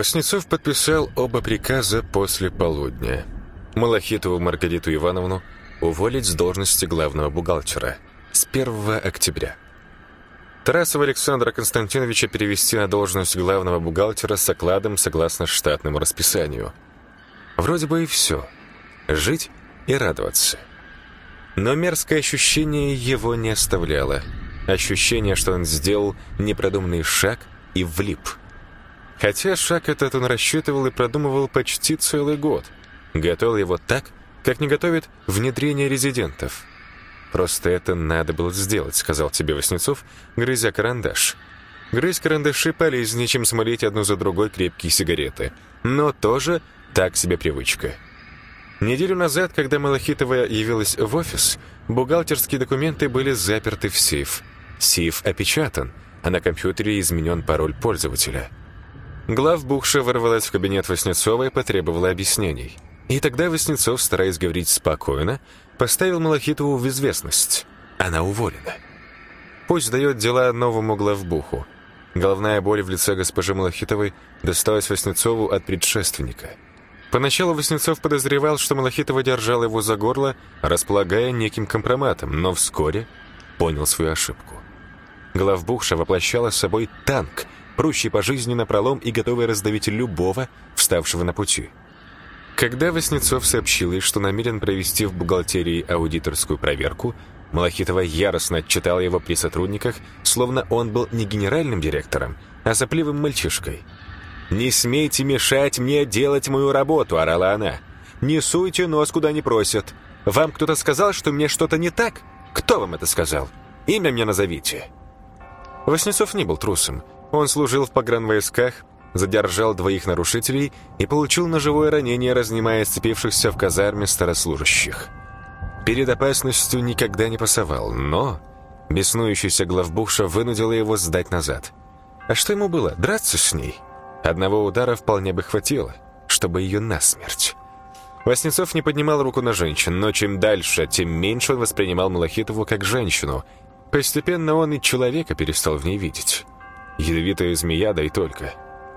Васнецов подписал оба приказа после полудня. Малахитову Маргариту Ивановну уволить с должности главного бухгалтера с 1 октября. Тарасова Александра Константиновича перевести на должность главного бухгалтера с окладом согласно штатному расписанию. Вроде бы и все. Жить и радоваться. Но мерзкое ощущение его не оставляло. Ощущение, что он сделал непродуманный шаг и влип – Хотя шаг этот он рассчитывал и продумывал почти целый год. Готовил его так, как не готовит внедрение резидентов. «Просто это надо было сделать», — сказал тебе Васнецов, грызя карандаш. Грызть карандаши полезнее, чем смолить одну за другой крепкие сигареты. Но тоже так себе привычка. Неделю назад, когда Малахитова явилась в офис, бухгалтерские документы были заперты в сейф. Сейф опечатан, а на компьютере изменен пароль пользователя. Главбухша ворвалась в кабинет Васнецова и потребовала объяснений. И тогда Васнецов, стараясь говорить спокойно, поставил Малахитову в известность. Она уволена. Пусть дает дела новому главбуху. Головная боль в лице госпожи Малахитовой досталась Васнецову от предшественника. Поначалу Васнецов подозревал, что Малахитова держала его за горло, располагая неким компроматом, но вскоре понял свою ошибку. Главбухша воплощала собой танк — прущий по жизни на пролом и готовый раздавить любого, вставшего на пути. Когда Васнецов сообщил ей, что намерен провести в бухгалтерии аудиторскую проверку, Малахитова яростно отчитала его при сотрудниках, словно он был не генеральным директором, а сопливым мальчишкой. «Не смейте мешать мне делать мою работу», — орала она. «Не суйте нос, куда не просят. Вам кто-то сказал, что мне что-то не так? Кто вам это сказал? Имя мне назовите». Васнецов не был трусом. Он служил в погранвойсках, задержал двоих нарушителей и получил ножевое ранение, разнимая сцепившихся в казарме старослужащих. Перед опасностью никогда не пасовал, но беснующийся главбухша вынудила его сдать назад. А что ему было? Драться с ней? Одного удара вполне бы хватило, чтобы ее насмерть. Васнецов не поднимал руку на женщин, но чем дальше, тем меньше он воспринимал Малахитову как женщину. Постепенно он и человека перестал в ней видеть. Ядовитая змея, да и только.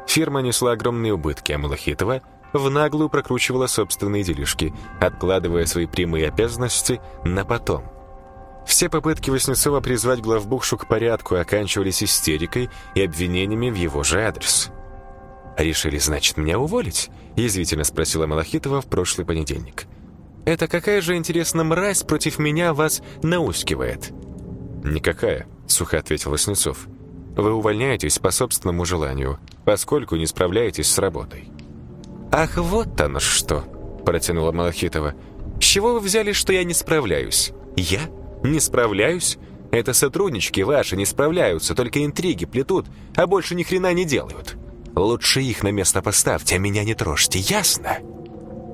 Фирма несла огромные убытки, а Малахитова в наглую прокручивала собственные делишки, откладывая свои прямые обязанности на потом. Все попытки Васнецова призвать главбухшу к порядку оканчивались истерикой и обвинениями в его же адрес. «Решили, значит, меня уволить?» – язвительно спросила Малахитова в прошлый понедельник. «Это какая же, интересно, мразь против меня вас наускивает?» «Никакая», – сухо ответил Васнецов. Вы увольняетесь по собственному желанию, поскольку не справляетесь с работой». «Ах, вот оно что!» – протянула Малахитова. «С чего вы взяли, что я не справляюсь? Я? Не справляюсь? Это сотруднички ваши не справляются, только интриги плетут, а больше ни хрена не делают. Лучше их на место поставьте, а меня не трожьте, ясно?»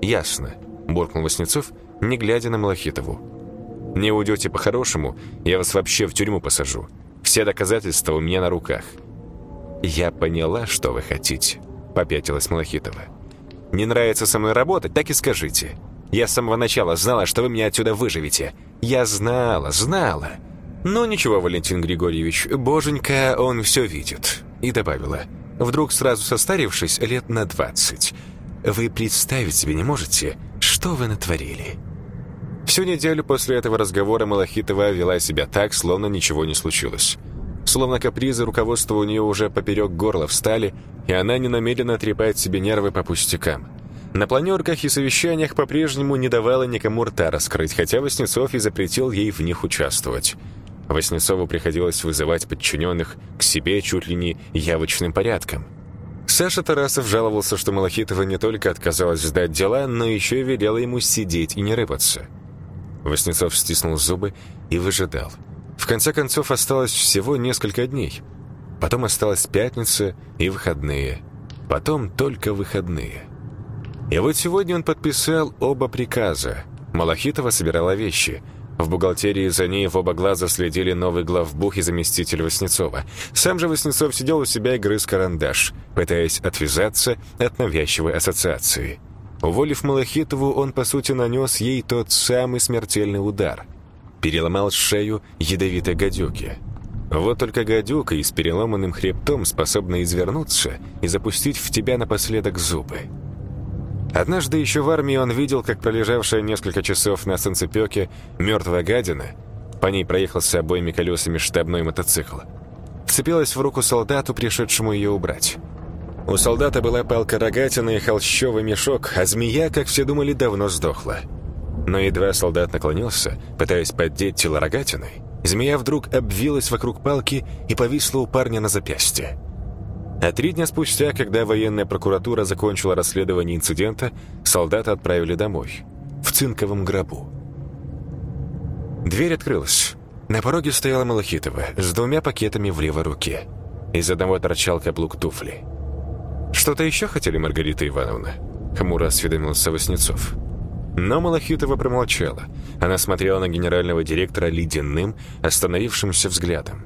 «Ясно», – буркнул Васнецов, не глядя на Малахитову. «Не уйдете по-хорошему, я вас вообще в тюрьму посажу. Все доказательства у меня на руках». «Я поняла, что вы хотите», — попятилась Малахитова. «Не нравится со мной работать, так и скажите. Я с самого начала знала, что вы меня отсюда выживете. Я знала, знала». «Ну ничего, Валентин Григорьевич, боженька, он все видит». И добавила, вдруг сразу состарившись лет на двадцать. «Вы представить себе не можете, что вы натворили?» Всю неделю после этого разговора Малахитова вела себя так, словно ничего не случилось. Словно капризы руководства у нее уже поперек горла встали, и она не намерена трепать себе нервы по пустякам. На планерках и совещаниях по-прежнему не давала никому рта раскрыть, хотя Васнецов и запретил ей в них участвовать. Васнецову приходилось вызывать подчиненных к себе чуть ли не явочным порядком. Саша Тарасов жаловался, что Малахитова не только отказалась сдать дела, но еще и велела ему сидеть и не рыпаться. Васнецов стиснул зубы и выжидал. В конце концов, осталось всего несколько дней. Потом осталась пятница и выходные. потом только выходные. И вот сегодня он подписал оба приказа. Малахитова собирала вещи. В бухгалтерии за ней в оба глаза следили новый главбух и заместитель Васнецова. Сам же Васнецов сидел у себя и грыз карандаш, пытаясь отвязаться от навязчивой ассоциации. Уволив Малахитову, он, по сути, нанес ей тот самый смертельный удар. Переломал шею ядовитой гадюки. Вот только гадюка и с переломанным хребтом способна извернуться и запустить в тебя напоследок зубы. Однажды еще в армии он видел, как пролежавшая несколько часов на солнцепеке мертвая гадина, по ней проехал с обоими колесами штабной мотоцикл, вцепилась в руку солдату, пришедшему ее убрать. У солдата была палка-рогатина и холщовый мешок, а змея, как все думали, давно сдохла. Но едва солдат наклонился, пытаясь поддеть тело рогатиной, змея вдруг обвилась вокруг палки и повисла у парня на запястье. А три дня спустя, когда военная прокуратура закончила расследование инцидента, солдата отправили домой, в цинковом гробу. Дверь открылась. На пороге стояла Малахитова с двумя пакетами в левой руке. Из одного торчал каблук туфли. «Что-то еще хотели, Маргарита Ивановна?» — хмуро осведомился Васнецов. Но Малахитова промолчала. Она смотрела на генерального директора ледяным, остановившимся взглядом.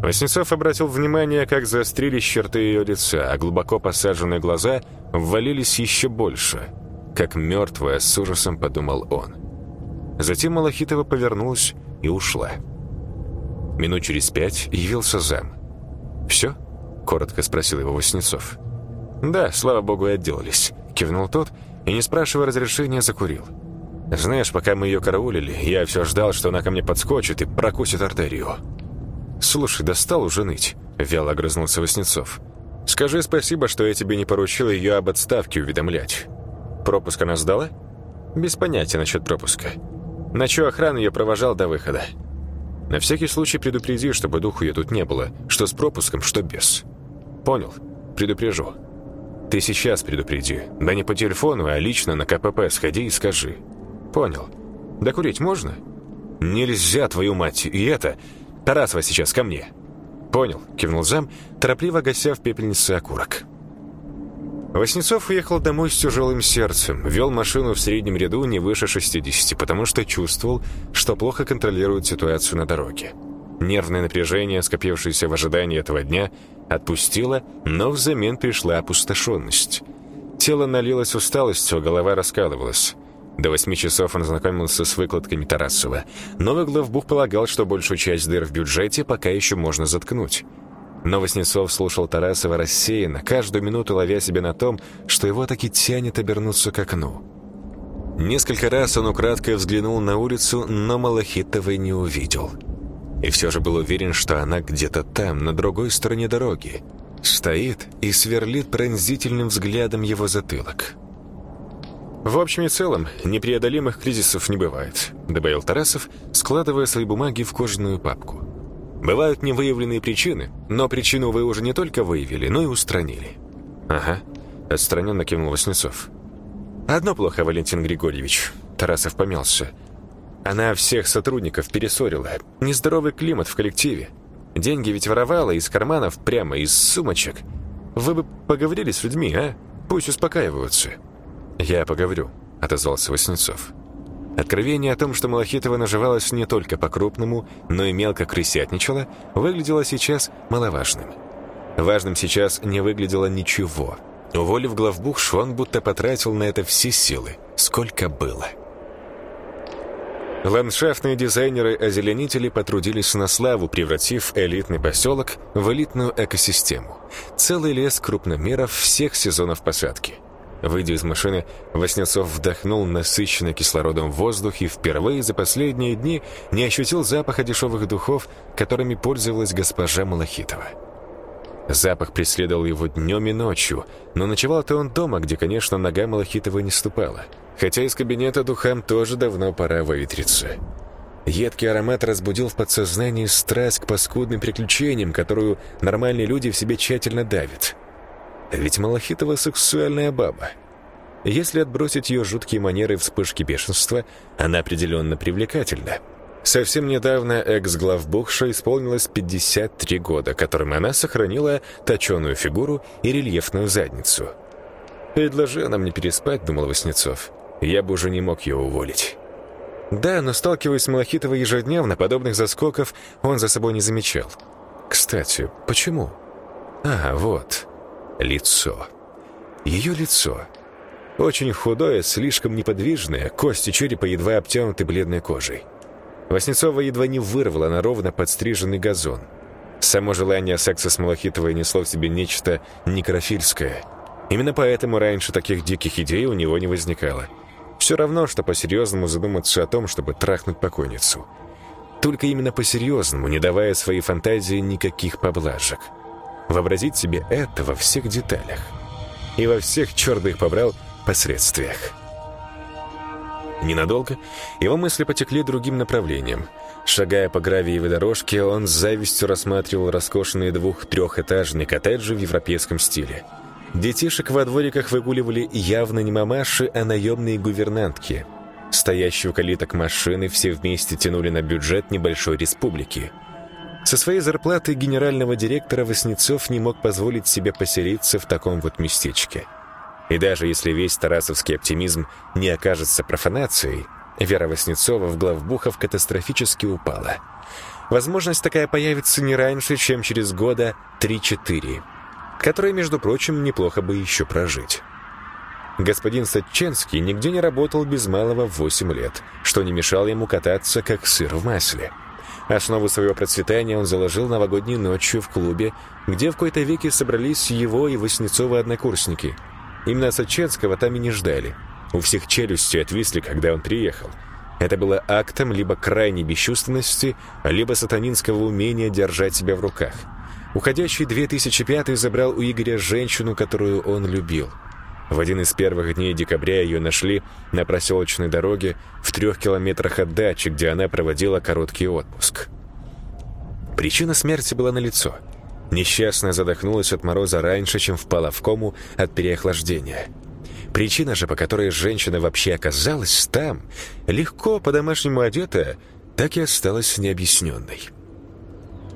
Васнецов обратил внимание, как заострились черты ее лица, а глубоко посаженные глаза ввалились еще больше. Как мертвая, с ужасом подумал он. Затем Малахитова повернулась и ушла. Минут через пять явился зам. «Все?» — коротко спросил его Васнецов. «Да, слава богу, и отделались», — кивнул тот и, не спрашивая разрешения, закурил. «Знаешь, пока мы ее караулили, я все ждал, что она ко мне подскочит и прокусит артерию». «Слушай, достал уже ныть», — вяло огрызнулся Васнецов. «Скажи спасибо, что я тебе не поручил ее об отставке уведомлять. Пропуск она сдала?» «Без понятия насчет пропуска. Ночью охрана ее провожал до выхода. На всякий случай предупреди, чтобы духу ее тут не было, что с пропуском, что без. Понял? Предупрежу. Ты сейчас предупреди. Да не по телефону, а лично на КПП сходи и скажи. Понял. Да курить можно? Нельзя, твою мать, и это... Тарасова сейчас ко мне». «Понял», — кивнул зам, торопливо гася в пепельнице окурок. Васнецов уехал домой с тяжелым сердцем, вел машину в среднем ряду не выше 60, потому что чувствовал, что плохо контролирует ситуацию на дороге. Нервное напряжение, скопившееся в ожидании этого дня, отпустило, но взамен пришла опустошенность. Тело налилось усталостью, голова раскалывалась. До восьми часов он знакомился с выкладками Тарасова. Новый главбух полагал, что большую часть дыр в бюджете пока еще можно заткнуть. Но Васнецов слушал Тарасова рассеянно, каждую минуту ловя себя на том, что его таки тянет обернуться к окну. Несколько раз он украдкой взглянул на улицу, но Малахитовой не увидел. И все же был уверен, что она где-то там, на другой стороне дороги. Стоит и сверлит пронзительным взглядом его затылок. «В общем и целом, непреодолимых кризисов не бывает», добавил Тарасов, складывая свои бумаги в кожаную папку. «Бывают невыявленные причины, но причину вы уже не только выявили, но и устранили». «Ага», — отстраненно кивнул Васнецов. «Одно плохо, Валентин Григорьевич», — Тарасов помялся. «Она всех сотрудников перессорила. Нездоровый климат в коллективе. Деньги ведь воровала из карманов прямо из сумочек. Вы бы поговорили с людьми, а? Пусть успокаиваются». «Я поговорю», — отозвался Васнецов. Откровение о том, что Малахитова наживалась не только по-крупному, но и мелко крысятничала, выглядело сейчас маловажным. Важным сейчас не выглядело ничего. Уволив главбух, Швон будто потратил на это все силы, сколько было. Ландшафтные дизайнеры-озеленители потрудились на славу, превратив элитный поселок в элитную экосистему. Целый лес крупномеров всех сезонов посадки – Выйдя из машины, Васнецов вдохнул насыщенный кислородом воздух и впервые за последние дни не ощутил запаха дешевых духов, которыми пользовалась госпожа Малахитова. Запах преследовал его днем и ночью, но ночевал-то он дома, где, конечно, нога Малахитова не ступала. Хотя из кабинета духам тоже давно пора выветриться. Едкий аромат разбудил в подсознании страсть к паскудным приключениям, которую нормальные люди в себе тщательно давят. Ведь Малахитова сексуальная баба. Если отбросить ее жуткие манеры и вспышки бешенства, она определенно привлекательна. Совсем недавно экс-главбухша исполнилось 53 года, которым она сохранила точеную фигуру и рельефную задницу. «Предложи она мне переспать», — думал Васнецов. «Я бы уже не мог ее уволить». Да, но сталкиваясь с Малахитовой ежедневно, подобных заскоков он за собой не замечал. Кстати, почему? А, вот. Лицо. Ее лицо. Очень худое, слишком неподвижное, кости черепа едва обтянуты бледной кожей. Васнецова едва не вырвала на ровно подстриженный газон. Само желание секса с Малахитовой несло в себе нечто некрофильское. Именно поэтому раньше таких диких идей у него не возникало. Все равно, что по-серьезному задуматься о том, чтобы трахнуть покойницу. Только именно по-серьезному, не давая своей фантазии никаких поблажек. Вообразить себе это во всех деталях. И во всех, их побрал, последствиях. Ненадолго его мысли потекли другим направлением. Шагая по гравиевой дорожке, он с завистью рассматривал роскошные двух-трехэтажные коттеджи в европейском стиле. Детишек во двориках выгуливали явно не мамаши, а наемные гувернантки. Стоящие у калиток машины все вместе тянули на бюджет небольшой республики. Со своей зарплатой генерального директора Васнецов не мог позволить себе поселиться в таком вот местечке – и даже если весь тарасовский оптимизм не окажется профанацией, вера Васнецова в главбухов катастрофически упала. Возможность такая появится не раньше, чем через года 3-4, которые, между прочим, неплохо бы еще прожить. Господин Сатченский нигде не работал без малого 8 лет, что не мешало ему кататься, как сыр в масле. Основу своего процветания он заложил новогодней ночью в клубе, где в какой-то веке собрались его и Васнецова однокурсники – Именно Саченского там и не ждали. У всех челюсти отвисли, когда он приехал. Это было актом либо крайней бесчувственности, либо сатанинского умения держать себя в руках. Уходящий 2005 забрал у Игоря женщину, которую он любил. В один из первых дней декабря ее нашли на проселочной дороге в трех километрах от дачи, где она проводила короткий отпуск. Причина смерти была налицо – Несчастная задохнулась от мороза раньше, чем впала в кому от переохлаждения. Причина же, по которой женщина вообще оказалась там, легко по-домашнему одетая, так и осталась необъясненной.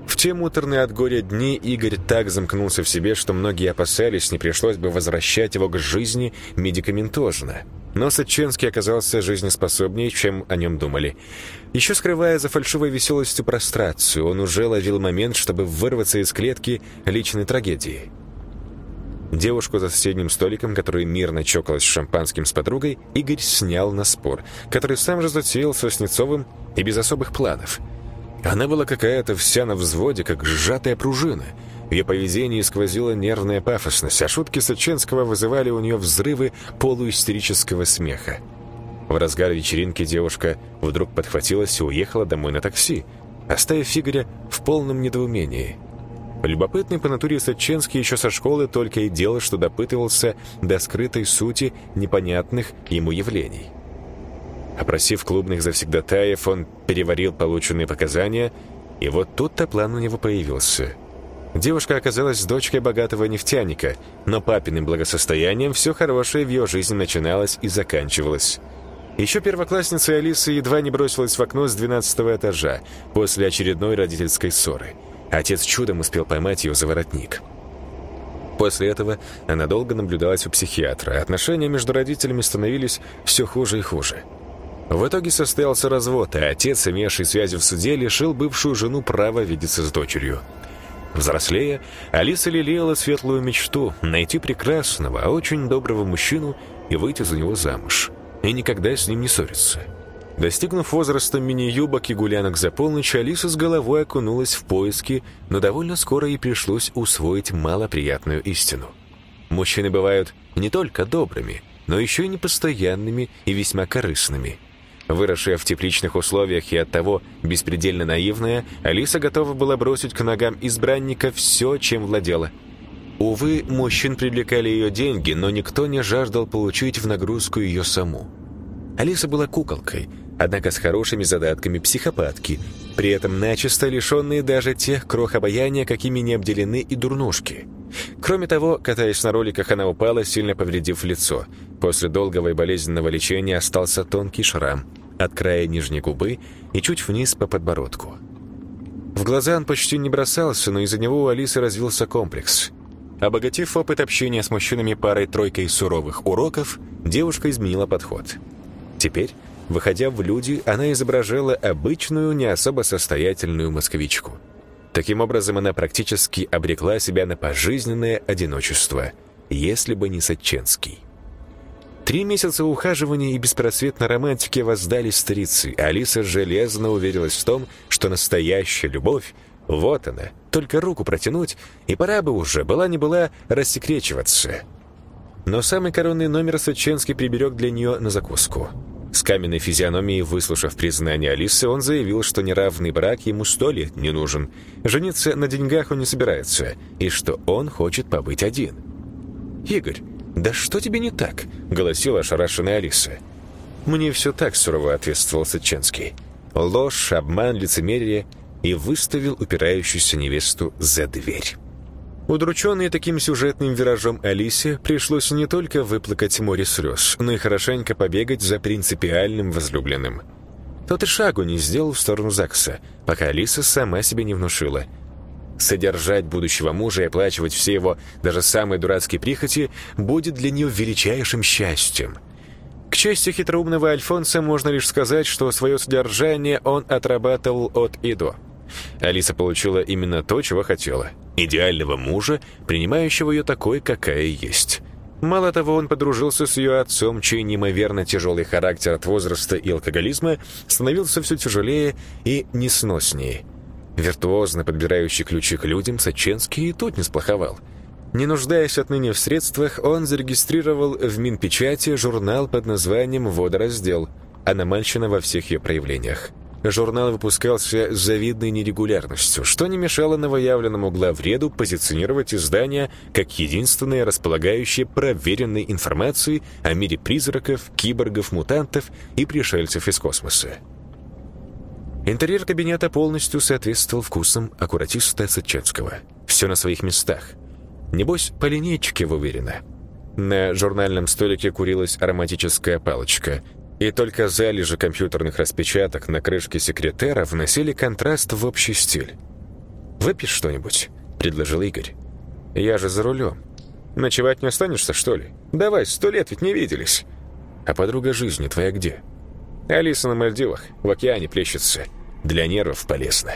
В те муторные от горя дни Игорь так замкнулся в себе, что многие опасались, не пришлось бы возвращать его к жизни медикаментозно – но Саченский оказался жизнеспособнее, чем о нем думали. Еще скрывая за фальшивой веселостью прострацию, он уже ловил момент, чтобы вырваться из клетки личной трагедии. Девушку за соседним столиком, которая мирно чокалась шампанским с подругой, Игорь снял на спор, который сам же затеял с Васнецовым и без особых планов. Она была какая-то вся на взводе, как сжатая пружина — в ее поведении сквозила нервная пафосность, а шутки Саченского вызывали у нее взрывы полуистерического смеха. В разгар вечеринки девушка вдруг подхватилась и уехала домой на такси, оставив Игоря в полном недоумении. Любопытный по натуре Саченский еще со школы только и делал, что допытывался до скрытой сути непонятных ему явлений. Опросив клубных завсегдатаев, он переварил полученные показания, и вот тут-то план у него появился – Девушка оказалась дочкой богатого нефтяника, но папиным благосостоянием все хорошее в ее жизни начиналось и заканчивалось. Еще первоклассница Алиса едва не бросилась в окно с 12 этажа после очередной родительской ссоры. Отец чудом успел поймать ее за воротник. После этого она долго наблюдалась у психиатра, отношения между родителями становились все хуже и хуже. В итоге состоялся развод, а отец, имевший связи в суде, лишил бывшую жену права видеться с дочерью. Взрослея, Алиса лелеяла светлую мечту найти прекрасного, а очень доброго мужчину и выйти за него замуж. И никогда с ним не ссориться. Достигнув возраста мини-юбок и гулянок за полночь, Алиса с головой окунулась в поиски, но довольно скоро ей пришлось усвоить малоприятную истину. Мужчины бывают не только добрыми, но еще и непостоянными и весьма корыстными – Выросшая в тепличных условиях и оттого беспредельно наивная, Алиса готова была бросить к ногам избранника все, чем владела. Увы, мужчин привлекали ее деньги, но никто не жаждал получить в нагрузку ее саму. Алиса была куколкой, однако с хорошими задатками психопатки, при этом начисто лишенные даже тех крох обаяния, какими не обделены и дурнушки. Кроме того, катаясь на роликах, она упала, сильно повредив лицо. После долгого и болезненного лечения остался тонкий шрам – от края нижней губы и чуть вниз по подбородку. В глаза он почти не бросался, но из-за него у Алисы развился комплекс. Обогатив опыт общения с мужчинами парой-тройкой суровых уроков, девушка изменила подход. Теперь, выходя в люди, она изображала обычную, не особо состоятельную москвичку. Таким образом, она практически обрекла себя на пожизненное одиночество, если бы не Сатченский. Три месяца ухаживания и беспросветной романтики воздали старицы, а Алиса железно уверилась в том, что настоящая любовь — вот она, только руку протянуть, и пора бы уже, была не была, рассекречиваться. Но самый коронный номер Саченский приберег для нее на закуску. С каменной физиономией, выслушав признание Алисы, он заявил, что неравный брак ему сто лет не нужен, жениться на деньгах он не собирается, и что он хочет побыть один. «Игорь, «Да что тебе не так?» — голосила ошарашенная Алиса. «Мне все так сурово ответствовал Сыченский. Ложь, обман, лицемерие и выставил упирающуюся невесту за дверь». Удрученной таким сюжетным виражом Алисе пришлось не только выплакать море слез, но и хорошенько побегать за принципиальным возлюбленным. Тот и шагу не сделал в сторону ЗАГСа, пока Алиса сама себе не внушила — Содержать будущего мужа и оплачивать все его, даже самые дурацкие прихоти, будет для нее величайшим счастьем. К чести хитроумного Альфонса можно лишь сказать, что свое содержание он отрабатывал от и до. Алиса получила именно то, чего хотела. Идеального мужа, принимающего ее такой, какая есть. Мало того, он подружился с ее отцом, чей неимоверно тяжелый характер от возраста и алкоголизма становился все тяжелее и несноснее. Виртуозно подбирающий ключи к людям, Саченский и тут не сплоховал. Не нуждаясь отныне в средствах, он зарегистрировал в Минпечати журнал под названием «Водораздел», аномальщина во всех ее проявлениях. Журнал выпускался с завидной нерегулярностью, что не мешало новоявленному главреду позиционировать издание как единственное располагающее проверенной информацией о мире призраков, киборгов, мутантов и пришельцев из космоса. Интерьер кабинета полностью соответствовал вкусам аккуратиста Сычевского. Все на своих местах. Небось, по линейке выверено. На журнальном столике курилась ароматическая палочка, и только залежи компьютерных распечаток на крышке секретера вносили контраст в общий стиль. «Выпьешь что-нибудь?» — предложил Игорь. «Я же за рулем. Ночевать не останешься, что ли? Давай, сто лет ведь не виделись. А подруга жизни твоя где?» Алиса на Мальдивах, в океане плещется. Для нервов полезно.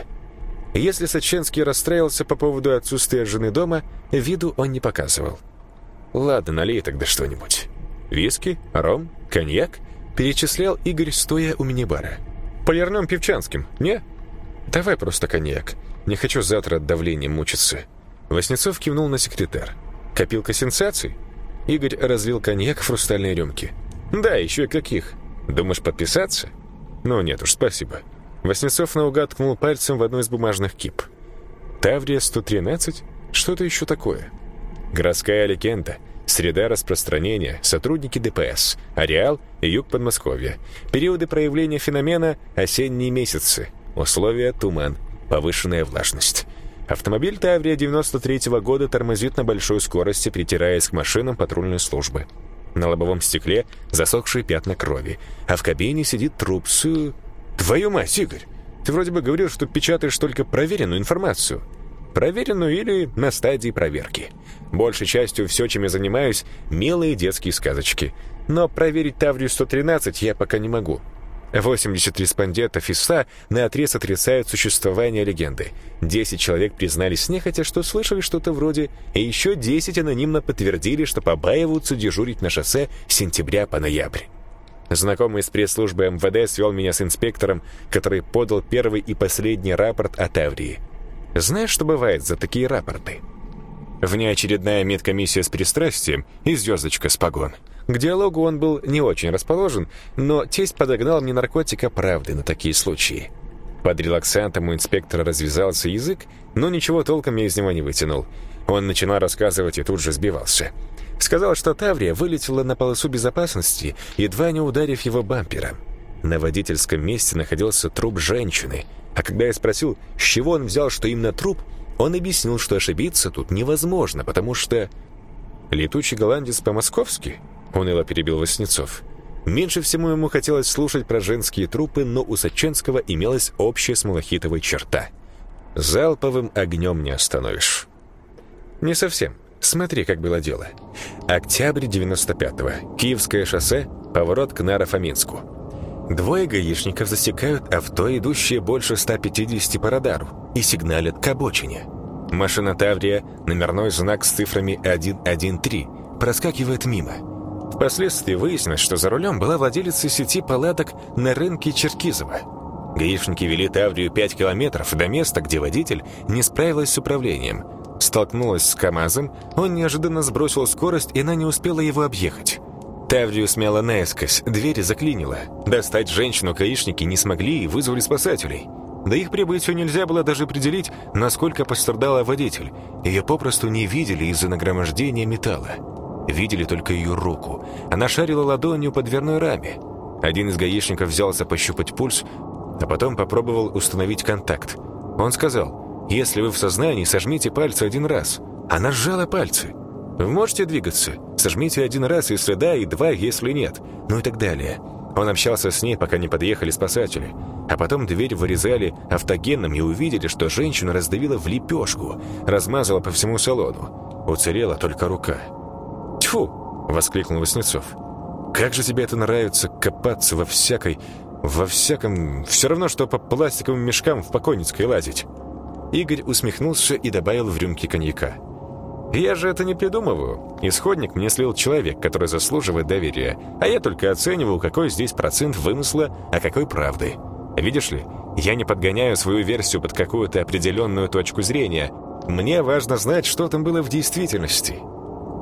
Если Саченский расстраивался по поводу отсутствия жены дома, виду он не показывал. «Ладно, налей тогда что-нибудь. Виски? Ром? Коньяк?» Перечислял Игорь, стоя у мини-бара. «Полирнем певчанским, не?» «Давай просто коньяк. Не хочу завтра от давления мучиться». Васнецов кивнул на секретарь. «Копилка сенсаций?» Игорь разлил коньяк в хрустальные рюмки. «Да, еще и каких. Думаешь подписаться? Ну нет уж, спасибо. Васнецов наугад ткнул пальцем в одну из бумажных кип. Таврия 113? Что это еще такое? Городская легенда. Среда распространения, сотрудники ДПС, ареал и юг Подмосковья. Периоды проявления феномена – осенние месяцы. Условия – туман, повышенная влажность. Автомобиль Таврия 93 -го года тормозит на большой скорости, притираясь к машинам патрульной службы. На лобовом стекле засохшие пятна крови, а в кабине сидит труп с... Твою мать, Игорь! Ты вроде бы говорил, что печатаешь только проверенную информацию. Проверенную или на стадии проверки. Большей частью все, чем я занимаюсь, милые детские сказочки. Но проверить Таврию-113 я пока не могу. 80 респондентов из 100 наотрез отрицают существование легенды. 10 человек признались нехотя, что слышали что-то вроде, и еще 10 анонимно подтвердили, что побаиваются дежурить на шоссе с сентября по ноябрь. Знакомый из пресс-службы МВД свел меня с инспектором, который подал первый и последний рапорт о Таврии. Знаешь, что бывает за такие рапорты? Внеочередная медкомиссия с пристрастием и звездочка с погон — к диалогу он был не очень расположен, но тесть подогнал мне наркотика правды на такие случаи. Под релаксантом у инспектора развязался язык, но ничего толком я из него не вытянул. Он начинал рассказывать и тут же сбивался. Сказал, что Таврия вылетела на полосу безопасности, едва не ударив его бампером. На водительском месте находился труп женщины, а когда я спросил, с чего он взял, что именно труп, он объяснил, что ошибиться тут невозможно, потому что... Летучий голландец по-московски? — уныло перебил Васнецов. Меньше всего ему хотелось слушать про женские трупы, но у Саченского имелась общая с Малахитовой черта. Залповым огнем не остановишь. Не совсем. Смотри, как было дело. Октябрь 95-го. Киевское шоссе, поворот к Наро-Фоминску. Двое гаишников засекают авто, идущее больше 150 по радару, и сигналят к обочине. Машина Таврия, номерной знак с цифрами 113, проскакивает мимо. Впоследствии выяснилось, что за рулем была владелица сети палаток на рынке Черкизово. Гаишники вели Таврию 5 километров до места, где водитель не справилась с управлением. Столкнулась с КамАЗом, он неожиданно сбросил скорость, и она не успела его объехать. Таврию смяло наискось, двери заклинило. Достать женщину гаишники не смогли и вызвали спасателей. До их прибытия нельзя было даже определить, насколько пострадала водитель. Ее попросту не видели из-за нагромождения металла. Видели только ее руку. Она шарила ладонью по дверной раме. Один из гаишников взялся пощупать пульс, а потом попробовал установить контакт. Он сказал, «Если вы в сознании, сожмите пальцы один раз». Она сжала пальцы. «Вы можете двигаться? Сожмите один раз, если да, и два, если нет». Ну и так далее. Он общался с ней, пока не подъехали спасатели. А потом дверь вырезали автогенным и увидели, что женщину раздавила в лепешку, размазала по всему салону. Уцелела только рука. «Тьфу!» — воскликнул Васнецов. «Как же тебе это нравится копаться во всякой... во всяком... все равно, что по пластиковым мешкам в покойницкой лазить!» Игорь усмехнулся и добавил в рюмки коньяка. «Я же это не придумываю. Исходник мне слил человек, который заслуживает доверия, а я только оцениваю, какой здесь процент вымысла, а какой правды. Видишь ли, я не подгоняю свою версию под какую-то определенную точку зрения. Мне важно знать, что там было в действительности.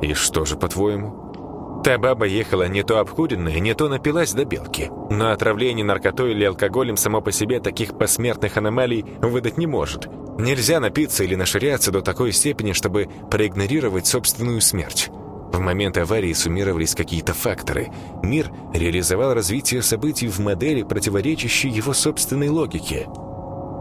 «И что же, по-твоему?» Та баба ехала не то обкуренная, не то напилась до белки. Но отравление наркотой или алкоголем само по себе таких посмертных аномалий выдать не может. Нельзя напиться или наширяться до такой степени, чтобы проигнорировать собственную смерть. В момент аварии суммировались какие-то факторы. Мир реализовал развитие событий в модели, противоречащей его собственной логике.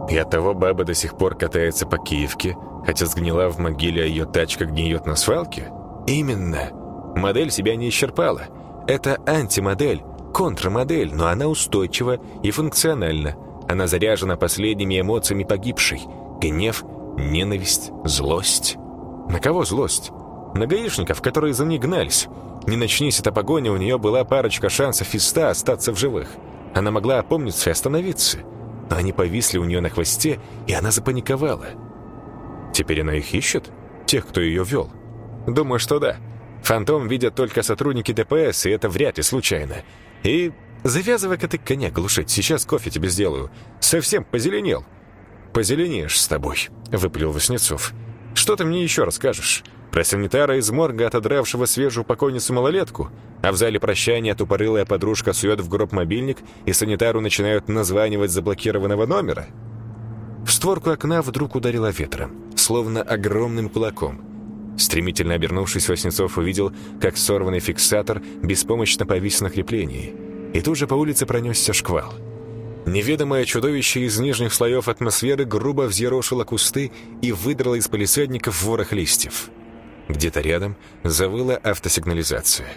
И оттого баба до сих пор катается по Киевке, хотя сгнила в могиле, а ее тачка гниет на свалке? Именно. Модель себя не исчерпала. Это антимодель, контрмодель, но она устойчива и функциональна. Она заряжена последними эмоциями погибшей. Гнев, ненависть, злость. На кого злость? На гаишников, которые за ней гнались. Не начнись эта погоня, у нее была парочка шансов из ста остаться в живых. Она могла опомниться и остановиться. Но они повисли у нее на хвосте, и она запаниковала. Теперь она их ищет? Тех, кто ее вел? Думаю, что да. Фантом видят только сотрудники ДПС, и это вряд ли случайно. И завязывай-ка ты коня глушить, сейчас кофе тебе сделаю. Совсем позеленел. Позеленеешь с тобой, выпалил Васнецов. Что ты мне еще расскажешь? Про санитара из морга, отодравшего свежую покойницу малолетку? А в зале прощания тупорылая подружка сует в гроб мобильник, и санитару начинают названивать заблокированного номера? В створку окна вдруг ударило ветром, словно огромным кулаком. Стремительно обернувшись, Васнецов увидел, как сорванный фиксатор беспомощно повис на креплении. И тут же по улице пронесся шквал. Неведомое чудовище из нижних слоев атмосферы грубо взъерошило кусты и выдрало из полисадников ворох листьев. Где-то рядом завыла автосигнализация.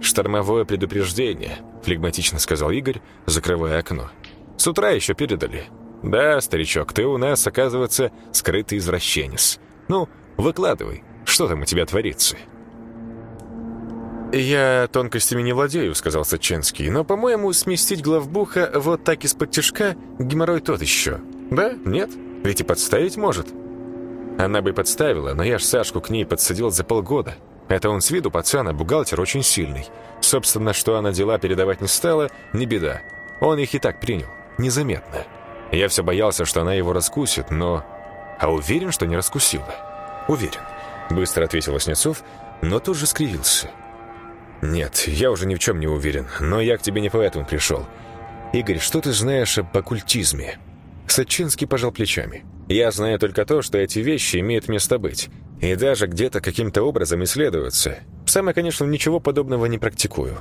«Штормовое предупреждение», — флегматично сказал Игорь, закрывая окно. «С утра еще передали». «Да, старичок, ты у нас, оказывается, скрытый извращенец. Ну, выкладывай, что там у тебя творится?» «Я тонкостями не владею», — сказал Саченский, «но, по-моему, сместить главбуха вот так из-под тяжка геморрой тот еще. Да? Нет? Ведь и подставить может». Она бы подставила, но я ж Сашку к ней подсадил за полгода. Это он с виду пацан, а бухгалтер очень сильный. Собственно, что она дела передавать не стала, не беда. Он их и так принял. Незаметно. Я все боялся, что она его раскусит, но... А уверен, что не раскусила. Уверен. Быстро ответил Васнецов, но тут же скривился. «Нет, я уже ни в чем не уверен, но я к тебе не поэтому пришел. Игорь, что ты знаешь об оккультизме?» Сачинский пожал плечами. «Я знаю только то, что эти вещи имеют место быть, и даже где-то каким-то образом исследуются. Сам я, конечно, ничего подобного не практикую».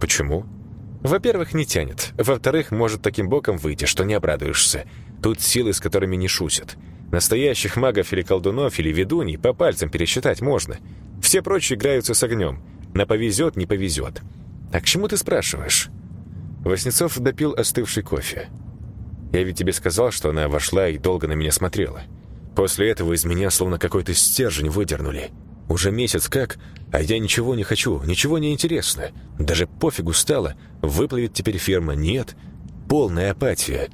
«Почему?» «Во-первых, не тянет. Во-вторых, может таким боком выйти, что не обрадуешься. Тут силы, с которыми не шутят. Настоящих магов или колдунов или ведуней по пальцам пересчитать можно. Все прочие играются с огнем. На повезет, не повезет. «А к чему ты спрашиваешь?» Воснецов допил остывший кофе. «Я ведь тебе сказал, что она вошла и долго на меня смотрела. После этого из меня словно какой-то стержень выдернули. Уже месяц как, а я ничего не хочу, ничего не интересно. Даже пофигу стало, выплывет теперь ферма, нет. Полная апатия.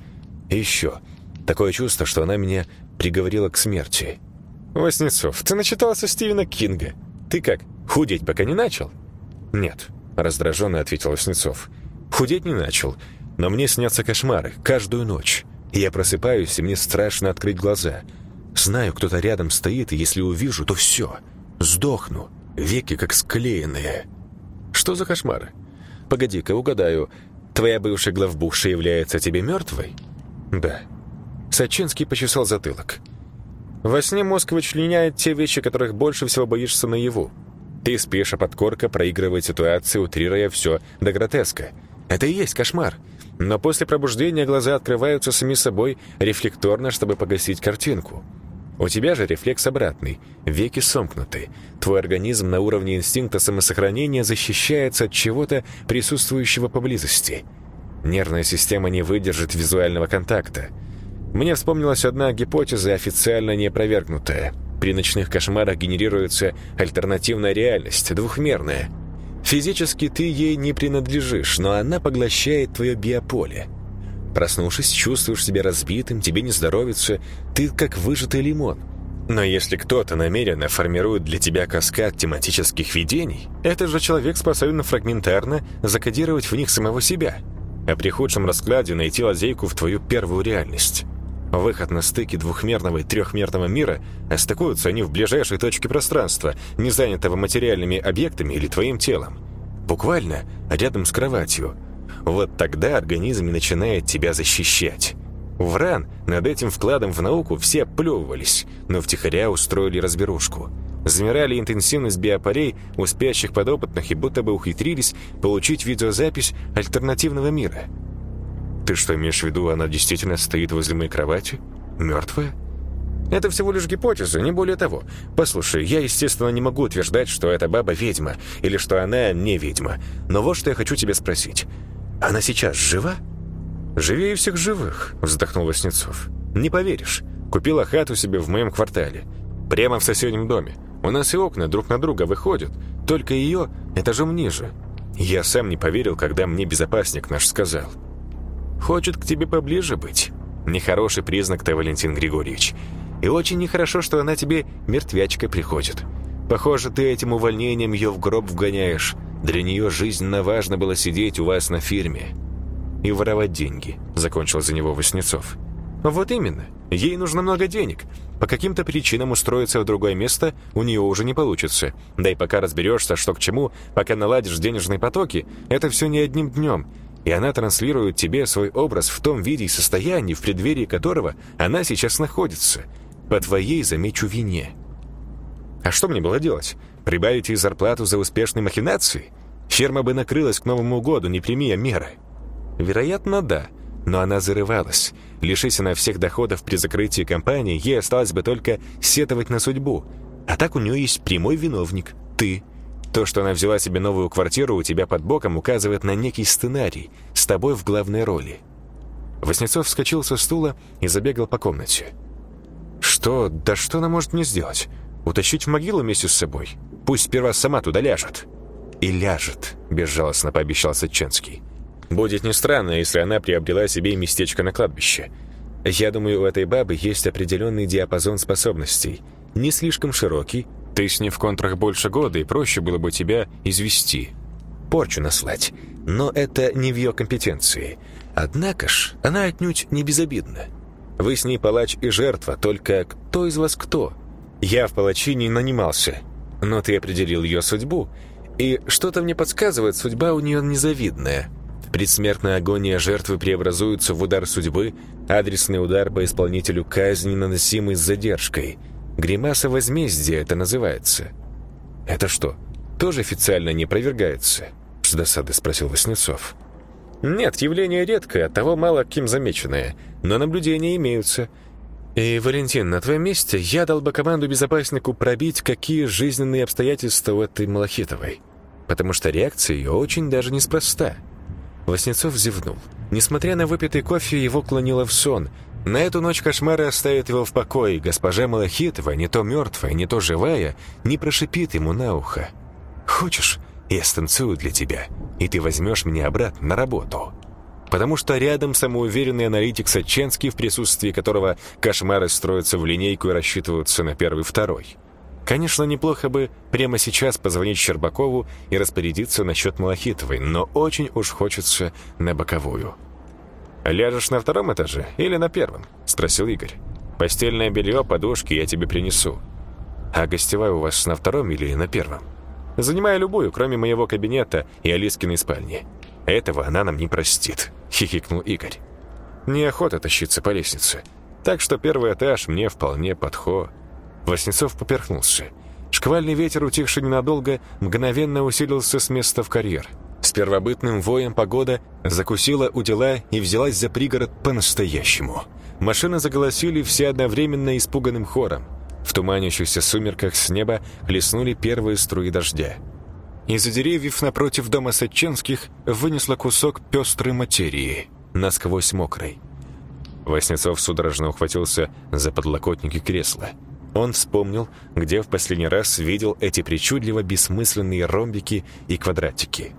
И еще, такое чувство, что она меня приговорила к смерти». «Воснецов, ты начитался Стивена Кинга. Ты как, худеть пока не начал?» «Нет», — раздраженно ответил Воснецов. «Худеть не начал, но мне снятся кошмары каждую ночь. Я просыпаюсь, и мне страшно открыть глаза. Знаю, кто-то рядом стоит, и если увижу, то все. Сдохну. Веки как склеенные». «Что за кошмары?» «Погоди-ка, угадаю. Твоя бывшая главбухша является тебе мертвой?» «Да». Сачинский почесал затылок. Во сне мозг вычленяет те вещи, которых больше всего боишься наяву. Ты спишь, а подкорка проигрывает ситуацию, утрируя все до гротеска. Это и есть кошмар. Но после пробуждения глаза открываются сами собой рефлекторно, чтобы погасить картинку. У тебя же рефлекс обратный, веки сомкнуты. Твой организм на уровне инстинкта самосохранения защищается от чего-то присутствующего поблизости. Нервная система не выдержит визуального контакта. Мне вспомнилась одна гипотеза, официально не опровергнутая. При ночных кошмарах генерируется альтернативная реальность, двухмерная. Физически ты ей не принадлежишь, но она поглощает твое биополе. Проснувшись, чувствуешь себя разбитым, тебе не здоровится, ты как выжатый лимон. Но если кто-то намеренно формирует для тебя каскад тематических видений, этот же человек способен фрагментарно закодировать в них самого себя, а при худшем раскладе найти лазейку в твою первую реальность. Выход на стыке двухмерного и трехмерного мира, а стыкуются они в ближайшей точке пространства, не занятого материальными объектами или твоим телом. Буквально рядом с кроватью. Вот тогда организм начинает тебя защищать. В РАН над этим вкладом в науку все плевывались, но втихаря устроили разберушку. Замирали интенсивность биополей у спящих подопытных и будто бы ухитрились получить видеозапись альтернативного мира – «Ты что, имеешь в виду, она действительно стоит возле моей кровати? Мертвая?» «Это всего лишь гипотеза, не более того. Послушай, я, естественно, не могу утверждать, что эта баба ведьма, или что она не ведьма. Но вот что я хочу тебя спросить. Она сейчас жива?» «Живее всех живых», — вздохнул Васнецов. «Не поверишь. Купила хату себе в моем квартале. Прямо в соседнем доме. У нас и окна друг на друга выходят. Только ее этажом ниже. Я сам не поверил, когда мне безопасник наш сказал». Хочет к тебе поближе быть. Нехороший признак-то, Валентин Григорьевич. И очень нехорошо, что она тебе мертвячкой приходит. Похоже, ты этим увольнением ее в гроб вгоняешь. Для нее жизненно важно было сидеть у вас на фирме. И воровать деньги, закончил за него Васнецов. Вот именно. Ей нужно много денег. По каким-то причинам устроиться в другое место у нее уже не получится. Да и пока разберешься, что к чему, пока наладишь денежные потоки, это все не одним днем и она транслирует тебе свой образ в том виде и состоянии, в преддверии которого она сейчас находится, по твоей, замечу, вине. А что мне было делать? Прибавить ей зарплату за успешные махинации? Ферма бы накрылась к Новому году, не прими меры. Вероятно, да, но она зарывалась. Лишись она всех доходов при закрытии компании, ей осталось бы только сетовать на судьбу. А так у нее есть прямой виновник — ты — то, что она взяла себе новую квартиру у тебя под боком, указывает на некий сценарий, с тобой в главной роли. Воснецов вскочил со стула и забегал по комнате. «Что? Да что она может мне сделать? Утащить в могилу вместе с собой? Пусть сперва сама туда ляжет». «И ляжет», — безжалостно пообещал Сыченский. «Будет не странно, если она приобрела себе местечко на кладбище. Я думаю, у этой бабы есть определенный диапазон способностей. Не слишком широкий, ты с ней в контрах больше года, и проще было бы тебя извести. Порчу наслать. Но это не в ее компетенции. Однако ж, она отнюдь не безобидна. Вы с ней палач и жертва, только кто из вас кто? Я в палачи не нанимался, но ты определил ее судьбу, и что-то мне подсказывает, судьба у нее незавидная. Предсмертная агония жертвы преобразуется в удар судьбы, адресный удар по исполнителю казни, наносимый с задержкой – Гримаса возмездия это называется. Это что, тоже официально не опровергается? С досады спросил Васнецов. Нет, явление редкое, оттого мало кем замеченное, но наблюдения имеются. И, Валентин, на твоем месте я дал бы команду безопаснику пробить, какие жизненные обстоятельства у этой Малахитовой. потому что реакция ее очень даже неспроста. Васнецов зевнул. Несмотря на выпитый кофе, его клонило в сон. На эту ночь кошмары оставят его в покое. Госпожа Малахитова, не то мертвая, не то живая, не прошипит ему на ухо. «Хочешь, я станцую для тебя, и ты возьмешь меня обратно на работу?» потому что рядом самоуверенный аналитик Саченский, в присутствии которого кошмары строятся в линейку и рассчитываются на первый-второй. Конечно, неплохо бы прямо сейчас позвонить Щербакову и распорядиться насчет Малахитовой, но очень уж хочется на боковую. «Ляжешь на втором этаже или на первом?» – спросил Игорь. «Постельное белье, подушки я тебе принесу. А гостевая у вас на втором или на первом?» «Занимаю любую, кроме моего кабинета и Алискиной спальни. Этого она нам не простит». — хихикнул Игорь. «Неохота тащиться по лестнице, так что первый этаж мне вполне подхо...» Воснецов поперхнулся. Шквальный ветер, утихший ненадолго, мгновенно усилился с места в карьер. С первобытным воем погода закусила у дела и взялась за пригород по-настоящему. Машины заголосили все одновременно испуганным хором. В туманящихся сумерках с неба хлестнули первые струи дождя. Из-за деревьев напротив дома Сатченских вынесло кусок пестрой материи, насквозь мокрой. Воснецов судорожно ухватился за подлокотники кресла. Он вспомнил, где в последний раз видел эти причудливо бессмысленные ромбики и квадратики.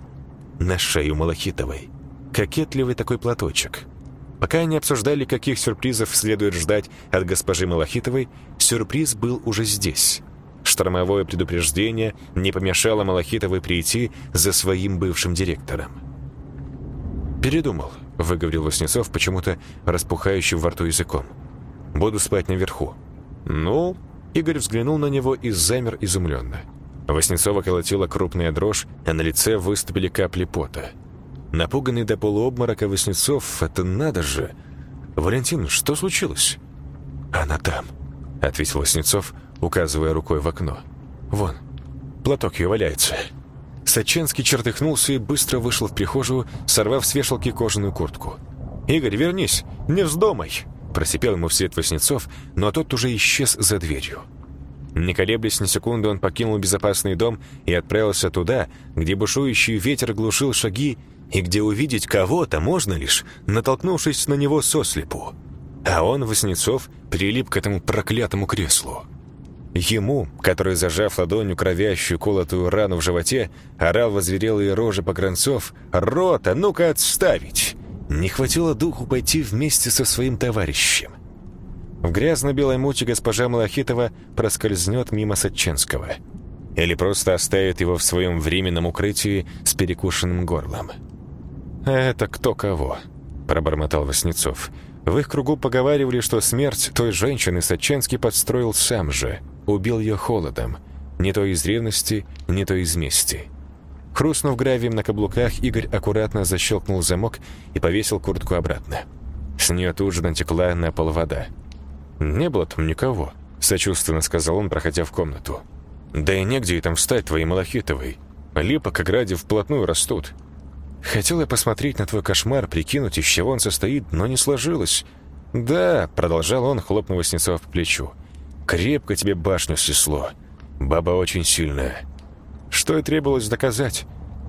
На шею Малахитовой. Кокетливый такой платочек. Пока они обсуждали, каких сюрпризов следует ждать от госпожи Малахитовой, сюрприз был уже здесь. Штормовое предупреждение не помешало Малахитовой прийти за своим бывшим директором. «Передумал», — выговорил Васнецов почему-то распухающим во рту языком. «Буду спать наверху». «Ну?» — Игорь взглянул на него и замер изумленно. Васнецова колотила крупная дрожь, а на лице выступили капли пота. Напуганный до полуобморока Васнецов, это надо же! «Валентин, что случилось?» «Она там», — ответил Васнецов, — указывая рукой в окно. «Вон, платок ее валяется». Саченский чертыхнулся и быстро вышел в прихожую, сорвав с вешалки кожаную куртку. «Игорь, вернись! Не вздумай!» Просипел ему вслед Васнецов, но тот уже исчез за дверью. Не колеблясь ни секунды, он покинул безопасный дом и отправился туда, где бушующий ветер глушил шаги и где увидеть кого-то можно лишь, натолкнувшись на него сослепу. А он, Васнецов, прилип к этому проклятому креслу. Ему, который, зажав ладонью кровящую колотую рану в животе, орал возверелые рожи погранцов «Рота, ну-ка отставить!» Не хватило духу пойти вместе со своим товарищем. В грязно-белой муте госпожа Малахитова проскользнет мимо Сатченского. Или просто оставит его в своем временном укрытии с перекушенным горлом. «Это кто кого?» – пробормотал Васнецов. В их кругу поговаривали, что смерть той женщины Сатченский подстроил сам же – убил ее холодом, не то из ревности, не то из мести. Хрустнув гравием на каблуках, Игорь аккуратно защелкнул замок и повесил куртку обратно. С нее тут же натекла на пол вода. «Не было там никого», — сочувственно сказал он, проходя в комнату. «Да и негде и там встать, твоей малахитовой. Липа, как ради, вплотную растут. Хотел я посмотреть на твой кошмар, прикинуть, из чего он состоит, но не сложилось». «Да», — продолжал он, хлопнув Васнецова по плечу. Крепко тебе башню снесло. Баба очень сильная. Что и требовалось доказать.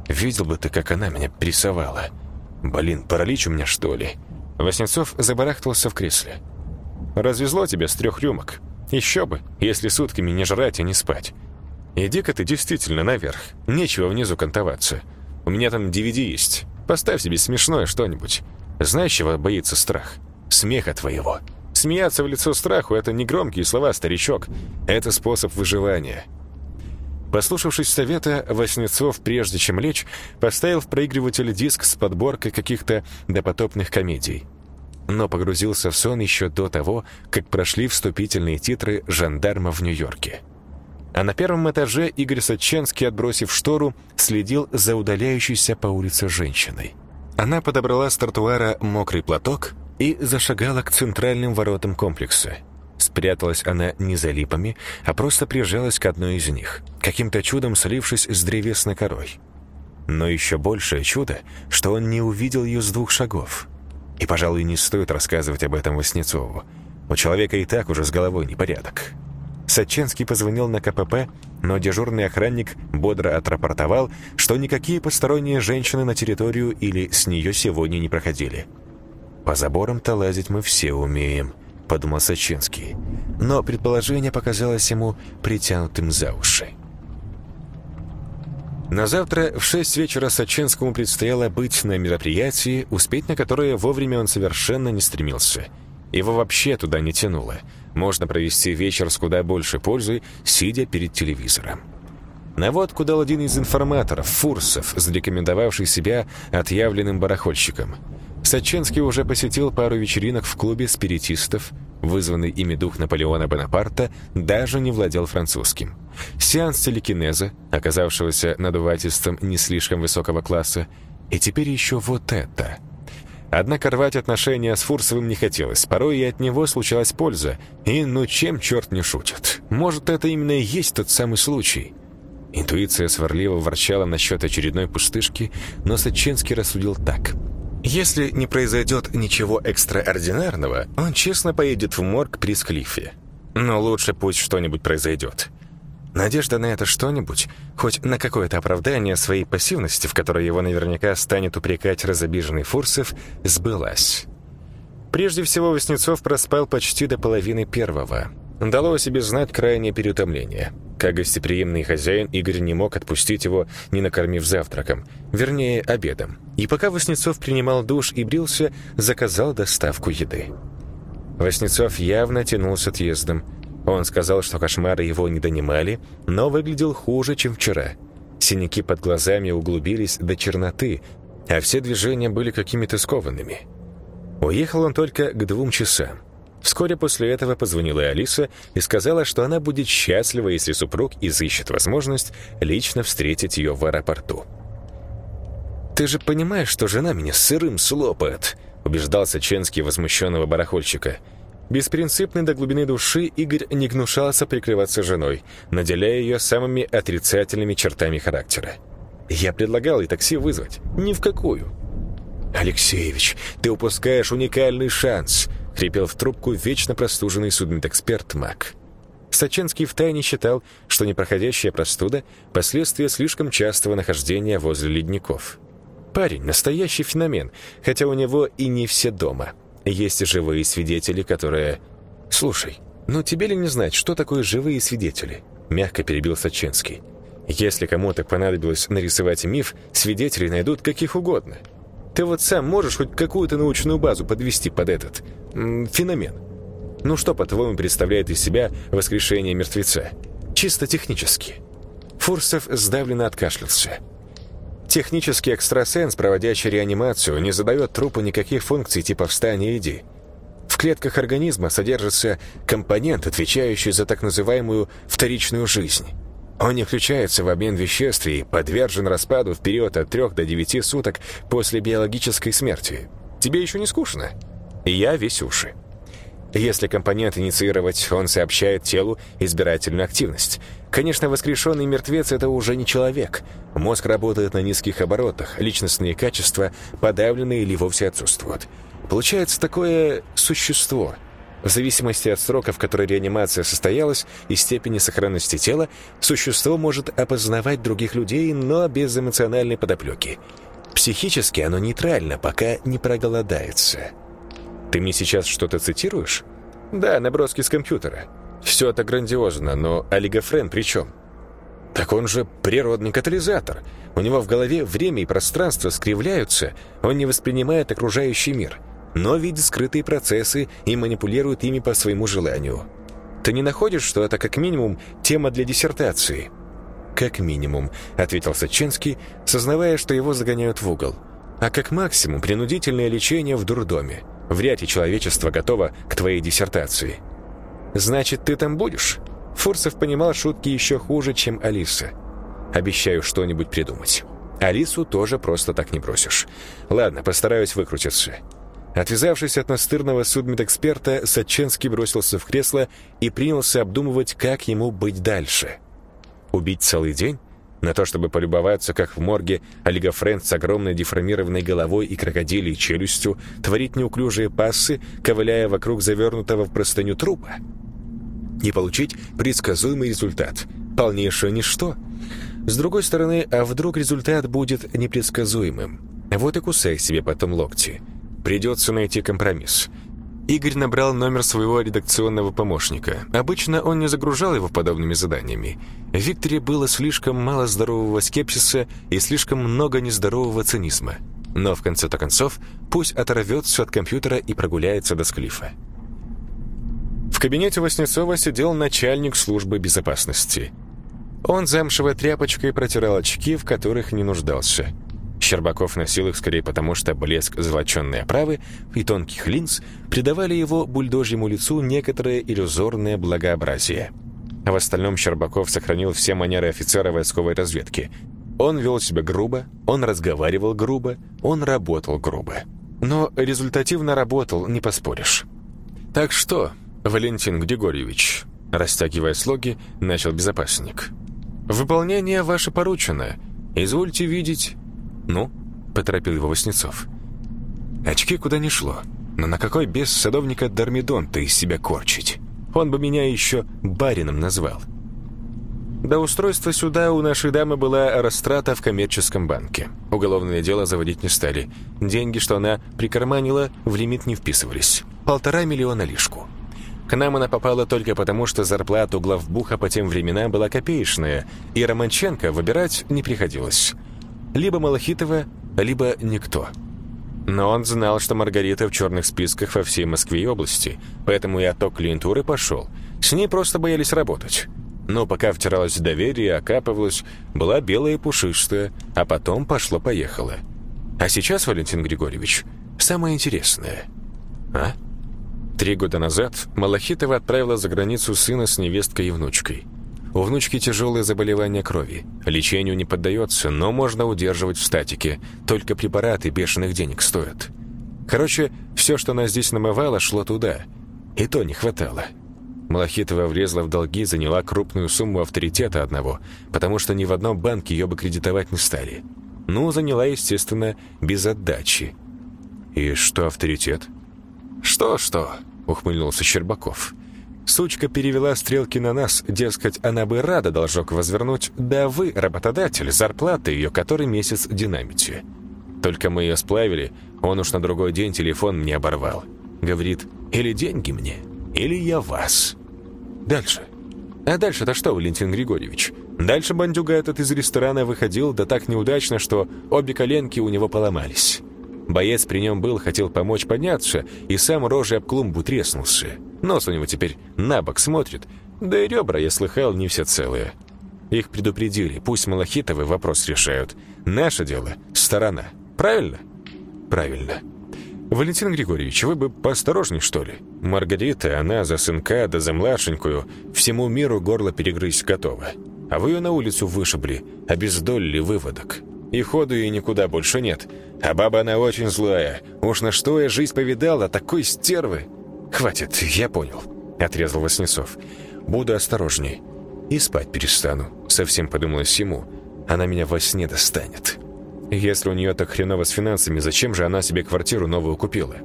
Видел бы ты, как она меня прессовала. Блин, паралич у меня, что ли?» Васнецов забарахтался в кресле. «Развезло тебя с трех рюмок. Еще бы, если сутками не жрать и не спать. Иди-ка ты действительно наверх. Нечего внизу кантоваться. У меня там DVD есть. Поставь себе смешное что-нибудь. Знаешь, чего боится страх? Смеха твоего». Смеяться в лицо страху — это не громкие слова, старичок. Это способ выживания. Послушавшись совета, Васнецов, прежде чем лечь, поставил в проигрыватель диск с подборкой каких-то допотопных комедий. Но погрузился в сон еще до того, как прошли вступительные титры «Жандарма в Нью-Йорке». А на первом этаже Игорь Саченский, отбросив штору, следил за удаляющейся по улице женщиной. Она подобрала с тротуара мокрый платок и зашагала к центральным воротам комплекса. Спряталась она не за липами, а просто прижалась к одной из них, каким-то чудом слившись с древесной корой. Но еще большее чудо, что он не увидел ее с двух шагов. И, пожалуй, не стоит рассказывать об этом Васнецову. У человека и так уже с головой непорядок. Саченский позвонил на КПП, но дежурный охранник бодро отрапортовал, что никакие посторонние женщины на территорию или с нее сегодня не проходили. «По заборам-то лазить мы все умеем», — подумал Саченский. Но предположение показалось ему притянутым за уши. На завтра в шесть вечера Саченскому предстояло быть на мероприятии, успеть на которое вовремя он совершенно не стремился. Его вообще туда не тянуло — можно провести вечер с куда большей пользой, сидя перед телевизором. Наводку дал один из информаторов, Фурсов, зарекомендовавший себя отъявленным барахольщиком. Саченский уже посетил пару вечеринок в клубе спиритистов, вызванный ими дух Наполеона Бонапарта, даже не владел французским. Сеанс телекинеза, оказавшегося надувательством не слишком высокого класса, и теперь еще вот это – Однако рвать отношения с Фурсовым не хотелось. Порой и от него случалась польза. И ну чем черт не шутит? Может, это именно и есть тот самый случай? Интуиция сварливо ворчала насчет очередной пустышки, но Саченский рассудил так. Если не произойдет ничего экстраординарного, он честно поедет в морг при Склифе. Но лучше пусть что-нибудь произойдет. Надежда на это что-нибудь, хоть на какое-то оправдание своей пассивности, в которой его наверняка станет упрекать разобиженный Фурсов, сбылась. Прежде всего, Васнецов проспал почти до половины первого. Дало о себе знать крайнее переутомление. Как гостеприимный хозяин, Игорь не мог отпустить его, не накормив завтраком, вернее, обедом. И пока Васнецов принимал душ и брился, заказал доставку еды. Васнецов явно тянул с отъездом, он сказал, что кошмары его не донимали, но выглядел хуже, чем вчера. Синяки под глазами углубились до черноты, а все движения были какими-то скованными. Уехал он только к двум часам. Вскоре после этого позвонила Алиса и сказала, что она будет счастлива, если супруг изыщет возможность лично встретить ее в аэропорту. «Ты же понимаешь, что жена меня сырым слопает», убеждался Ченский возмущенного барахольщика – Беспринципный до глубины души, Игорь не гнушался прикрываться женой, наделяя ее самыми отрицательными чертами характера. Я предлагал и такси вызвать. Ни в какую. «Алексеевич, ты упускаешь уникальный шанс», — хрипел в трубку вечно простуженный судмедэксперт Мак. Саченский втайне считал, что непроходящая простуда — последствия слишком частого нахождения возле ледников. Парень — настоящий феномен, хотя у него и не все дома — есть живые свидетели, которые... Слушай, ну тебе ли не знать, что такое живые свидетели? Мягко перебил Саченский. Если кому-то понадобилось нарисовать миф, свидетелей найдут каких угодно. Ты вот сам можешь хоть какую-то научную базу подвести под этот феномен? Ну что, по-твоему, представляет из себя воскрешение мертвеца? Чисто технически. Фурсов сдавленно откашлялся. Технический экстрасенс, проводящий реанимацию, не задает трупу никаких функций типа «встань и иди». В клетках организма содержится компонент, отвечающий за так называемую вторичную жизнь. Он не включается в обмен веществ и подвержен распаду в период от 3 до 9 суток после биологической смерти. Тебе еще не скучно? Я весь уши. Если компонент инициировать, он сообщает телу избирательную активность. Конечно, воскрешенный мертвец — это уже не человек. Мозг работает на низких оборотах, личностные качества подавлены или вовсе отсутствуют. Получается такое существо. В зависимости от срока, в который реанимация состоялась, и степени сохранности тела, существо может опознавать других людей, но без эмоциональной подоплеки. Психически оно нейтрально, пока не проголодается. Ты мне сейчас что-то цитируешь? Да, наброски с компьютера. Все это грандиозно, но олигофрен при чем? Так он же природный катализатор. У него в голове время и пространство скривляются, он не воспринимает окружающий мир, но видит скрытые процессы и манипулирует ими по своему желанию. Ты не находишь, что это как минимум тема для диссертации? «Как минимум», — ответил Саченский, сознавая, что его загоняют в угол. «А как максимум принудительное лечение в дурдоме». Вряд ли человечество готово к твоей диссертации. Значит, ты там будешь? Фурсов понимал шутки еще хуже, чем Алиса. Обещаю что-нибудь придумать. Алису тоже просто так не бросишь. Ладно, постараюсь выкрутиться. Отвязавшись от настырного судмедэксперта, Саченский бросился в кресло и принялся обдумывать, как ему быть дальше. Убить целый день? На то, чтобы полюбоваться, как в морге олигофрен с огромной деформированной головой и крокодилей челюстью творит неуклюжие пассы, ковыляя вокруг завернутого в простыню трупа. и получить предсказуемый результат. Полнейшее ничто. С другой стороны, а вдруг результат будет непредсказуемым? Вот и кусай себе потом локти. Придется найти компромисс. Игорь набрал номер своего редакционного помощника. Обычно он не загружал его подобными заданиями. В Викторе было слишком мало здорового скепсиса и слишком много нездорового цинизма. Но в конце-то концов, пусть оторвется от компьютера и прогуляется до склифа. В кабинете Васнецова сидел начальник службы безопасности. Он замшевой тряпочкой протирал очки, в которых не нуждался. Щербаков носил их скорее потому, что блеск золоченной оправы и тонких линз придавали его бульдожьему лицу некоторое иллюзорное благообразие. А в остальном Щербаков сохранил все манеры офицера войсковой разведки. Он вел себя грубо, он разговаривал грубо, он работал грубо. Но результативно работал, не поспоришь. «Так что, Валентин Григорьевич?» Растягивая слоги, начал безопасник. «Выполнение ваше поручено. Извольте видеть «Ну?» — поторопил его Васнецов. «Очки куда ни шло. Но на какой без садовника Дармидон-то из себя корчить? Он бы меня еще барином назвал». До устройства сюда у нашей дамы была растрата в коммерческом банке. Уголовное дело заводить не стали. Деньги, что она прикарманила, в лимит не вписывались. Полтора миллиона лишку. К нам она попала только потому, что зарплата у главбуха по тем временам была копеечная, и Романченко выбирать не приходилось. Либо Малахитова, либо никто. Но он знал, что Маргарита в черных списках во всей Москве и области, поэтому и отток клиентуры пошел. С ней просто боялись работать. Но пока втиралось доверие, окапывалось, была белая и пушистая, а потом пошло-поехало. А сейчас, Валентин Григорьевич, самое интересное. А? Три года назад Малахитова отправила за границу сына с невесткой и внучкой. У внучки тяжелое заболевание крови. Лечению не поддается, но можно удерживать в статике. Только препараты бешеных денег стоят. Короче, все, что она здесь намывала, шло туда. И то не хватало. Малахитова влезла в долги, заняла крупную сумму авторитета одного, потому что ни в одном банке ее бы кредитовать не стали. Ну, заняла, естественно, без отдачи. «И что авторитет?» «Что-что?» — ухмыльнулся Щербаков. Сучка перевела стрелки на нас, дескать, она бы рада должок возвернуть, да вы, работодатель, зарплаты ее который месяц динамите. Только мы ее сплавили, он уж на другой день телефон мне оборвал. Говорит, или деньги мне, или я вас. Дальше. А дальше-то что, Валентин Григорьевич? Дальше бандюга этот из ресторана выходил, да так неудачно, что обе коленки у него поломались. Боец при нем был, хотел помочь подняться, и сам рожей об клумбу треснулся. Нос у него теперь на бок смотрит, да и ребра, я слыхал, не все целые. Их предупредили, пусть Малахитовы вопрос решают. Наше дело — сторона. Правильно? Правильно. Валентин Григорьевич, вы бы поосторожней, что ли? Маргарита, она за сынка, да за младшенькую, всему миру горло перегрызть готова. А вы ее на улицу вышибли, обездолили выводок. И ходу ей никуда больше нет. А баба она очень злая. Уж на что я жизнь повидала, такой стервы. «Хватит, я понял», — отрезал Васнецов. «Буду осторожней. И спать перестану», — совсем подумалось ему. «Она меня во сне достанет». Если у нее так хреново с финансами, зачем же она себе квартиру новую купила?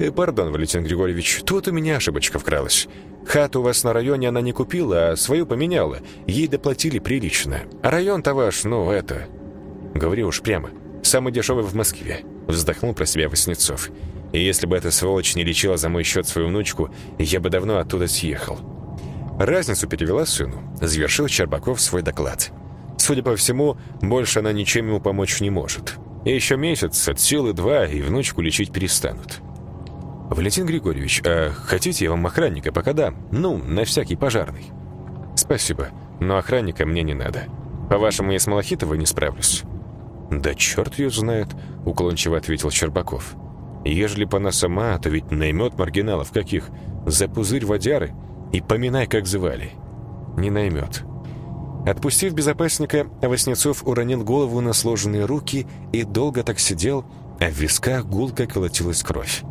«Э, «Пардон, Валентин Григорьевич, тут у меня ошибочка вкралась. Хату у вас на районе она не купила, а свою поменяла. Ей доплатили прилично. А район-то ваш, ну, это...» «Говори уж прямо. Самый дешевый в Москве», — вздохнул про себя Васнецов. И если бы эта сволочь не лечила за мой счет свою внучку, я бы давно оттуда съехал. Разницу перевела сыну. Завершил Чербаков свой доклад. Судя по всему, больше она ничем ему помочь не может. И еще месяц, от силы два, и внучку лечить перестанут. «Валентин Григорьевич, а хотите, я вам охранника пока дам? Ну, на всякий пожарный». «Спасибо, но охранника мне не надо. По-вашему, я с Малахитовой не справлюсь?» «Да черт ее знает», — уклончиво ответил Щербаков. Ежели бы она сама, то ведь наймет маргиналов каких, за пузырь водяры, и поминай, как звали. Не наймет. Отпустив безопасника, Васнецов уронил голову на сложенные руки и долго так сидел, а в висках гулко колотилась кровь.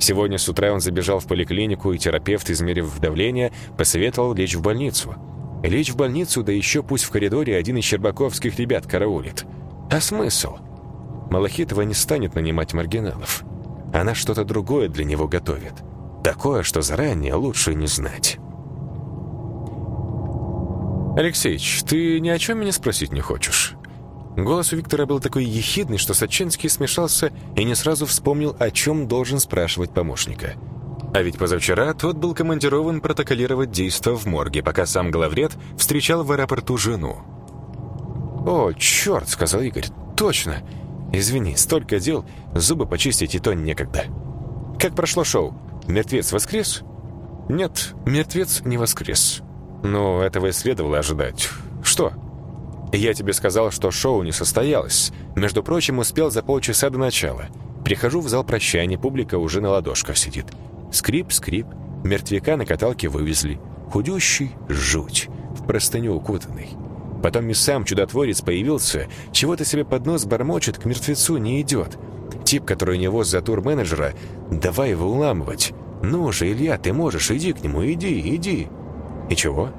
Сегодня с утра он забежал в поликлинику, и терапевт, измерив давление, посоветовал лечь в больницу. Лечь в больницу, да еще пусть в коридоре один из щербаковских ребят караулит. А смысл? Малахитова не станет нанимать маргиналов. Она что-то другое для него готовит. Такое, что заранее лучше не знать. «Алексеич, ты ни о чем меня спросить не хочешь?» Голос у Виктора был такой ехидный, что Саченский смешался и не сразу вспомнил, о чем должен спрашивать помощника. А ведь позавчера тот был командирован протоколировать действо в морге, пока сам главред встречал в аэропорту жену. «О, черт!» — сказал Игорь. «Точно! Извини, столько дел, зубы почистить и то некогда. Как прошло шоу? Мертвец воскрес?» «Нет, мертвец не воскрес. Но этого и следовало ожидать. Что?» «Я тебе сказал, что шоу не состоялось. Между прочим, успел за полчаса до начала. Прихожу в зал прощания, публика уже на ладошках сидит. Скрип, скрип. Мертвяка на каталке вывезли. Худющий — жуть. В простыню укутанный. Потом и сам чудотворец появился, чего-то себе под нос бормочет, к мертвецу не идет. Тип, который у него за тур-менеджера, давай его уламывать. «Ну же, Илья, ты можешь, иди к нему, иди, иди». «И чего?»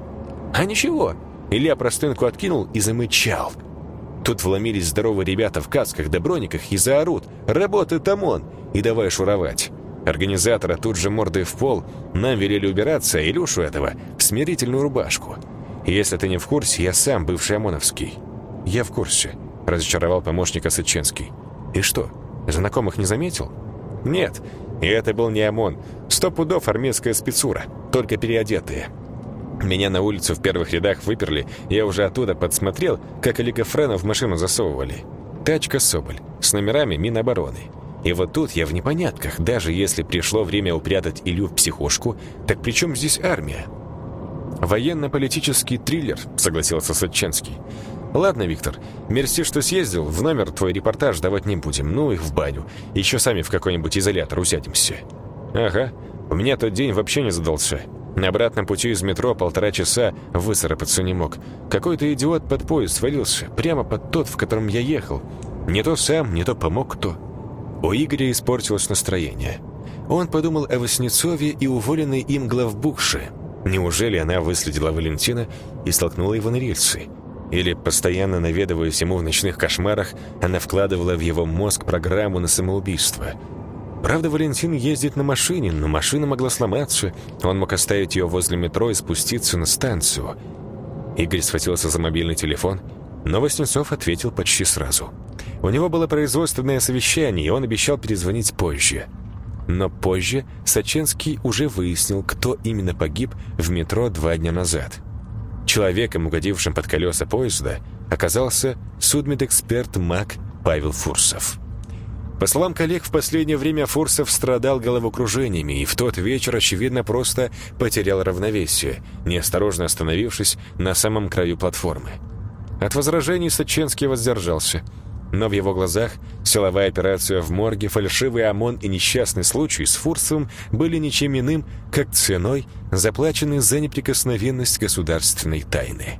«А ничего». Илья простынку откинул и замычал. Тут вломились здоровые ребята в касках да брониках и заорут «Работает ОМОН!» и давай шуровать. Организатора тут же мордой в пол, нам велели убираться, Илюшу этого в смирительную рубашку. Если ты не в курсе, я сам бывший ОМОНовский. Я в курсе, разочаровал помощника Сыченский. И что, знакомых не заметил? Нет, и это был не ОМОН. Сто пудов армейская спецура, только переодетые. Меня на улицу в первых рядах выперли, я уже оттуда подсмотрел, как Олега Френа в машину засовывали. Тачка «Соболь» с номерами Минобороны. И вот тут я в непонятках, даже если пришло время упрятать Илью в психушку, так при чем здесь армия? «Военно-политический триллер», — согласился Садченский. «Ладно, Виктор, мерси, что съездил, в номер твой репортаж давать не будем, ну их в баню. Еще сами в какой-нибудь изолятор усядемся». «Ага, у меня тот день вообще не задался. На обратном пути из метро полтора часа высыпаться не мог. Какой-то идиот под поезд свалился, прямо под тот, в котором я ехал. Не то сам, не то помог кто». У Игоря испортилось настроение. Он подумал о Васнецове и уволенной им главбухше. Неужели она выследила Валентина и столкнула его на рельсы? Или, постоянно наведываясь ему в ночных кошмарах, она вкладывала в его мозг программу на самоубийство. Правда, Валентин ездит на машине, но машина могла сломаться. Он мог оставить ее возле метро и спуститься на станцию. Игорь схватился за мобильный телефон, но Васнецов ответил почти сразу. У него было производственное совещание, и он обещал перезвонить позже. Но позже Саченский уже выяснил, кто именно погиб в метро два дня назад – Человеком, угодившим под колеса поезда, оказался судмедэксперт МАК Павел Фурсов. По словам коллег, в последнее время Фурсов страдал головокружениями и в тот вечер, очевидно, просто потерял равновесие, неосторожно остановившись на самом краю платформы. От возражений Саченский воздержался – но в его глазах силовая операция в морге, фальшивый ОМОН и несчастный случай с Фурсовым были ничем иным, как ценой, заплаченной за неприкосновенность государственной тайны.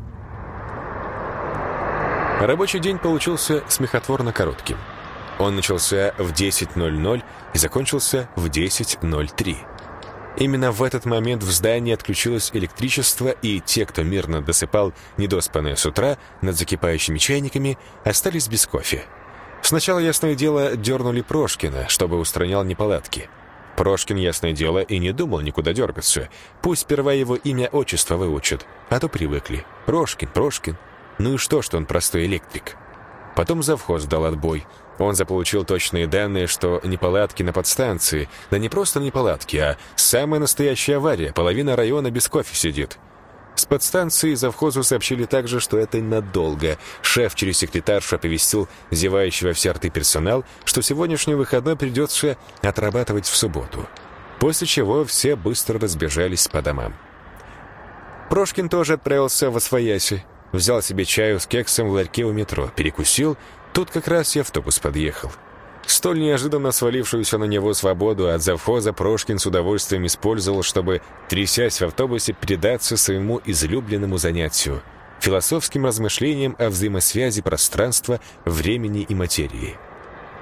Рабочий день получился смехотворно коротким. Он начался в 10.00 и закончился в 10.03. Именно в этот момент в здании отключилось электричество, и те, кто мирно досыпал недоспанные с утра над закипающими чайниками, остались без кофе. Сначала, ясное дело, дернули Прошкина, чтобы устранял неполадки. Прошкин, ясное дело, и не думал никуда дергаться. Пусть сперва его имя-отчество выучат, а то привыкли. Прошкин, Прошкин. Ну и что, что он простой электрик? Потом завхоз дал отбой. Он заполучил точные данные, что неполадки на подстанции, да не просто неполадки, а самая настоящая авария, половина района без кофе сидит. С подстанции завхозу сообщили также, что это надолго. Шеф через секретаршу оповестил зевающего все рты персонал, что сегодняшний выходной придется отрабатывать в субботу. После чего все быстро разбежались по домам. Прошкин тоже отправился в Освояси. Взял себе чаю с кексом в ларьке у метро, перекусил. Тут как раз и автобус подъехал. Столь неожиданно свалившуюся на него свободу от завхоза Прошкин с удовольствием использовал, чтобы, трясясь в автобусе, передаться своему излюбленному занятию — философским размышлениям о взаимосвязи пространства, времени и материи.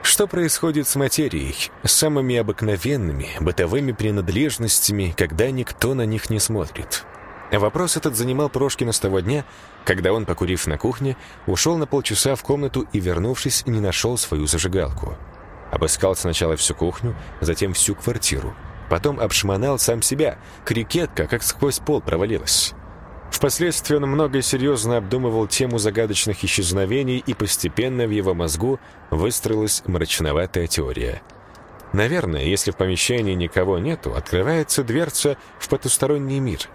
Что происходит с материей, самыми обыкновенными, бытовыми принадлежностями, когда никто на них не смотрит? Вопрос этот занимал Прошкина с того дня, когда он, покурив на кухне, ушел на полчаса в комнату и, вернувшись, не нашел свою зажигалку. Обыскал сначала всю кухню, затем всю квартиру. Потом обшмонал сам себя. Крикетка, как сквозь пол, провалилась. Впоследствии он много серьезно обдумывал тему загадочных исчезновений, и постепенно в его мозгу выстроилась мрачноватая теория. Наверное, если в помещении никого нету, открывается дверца в потусторонний мир.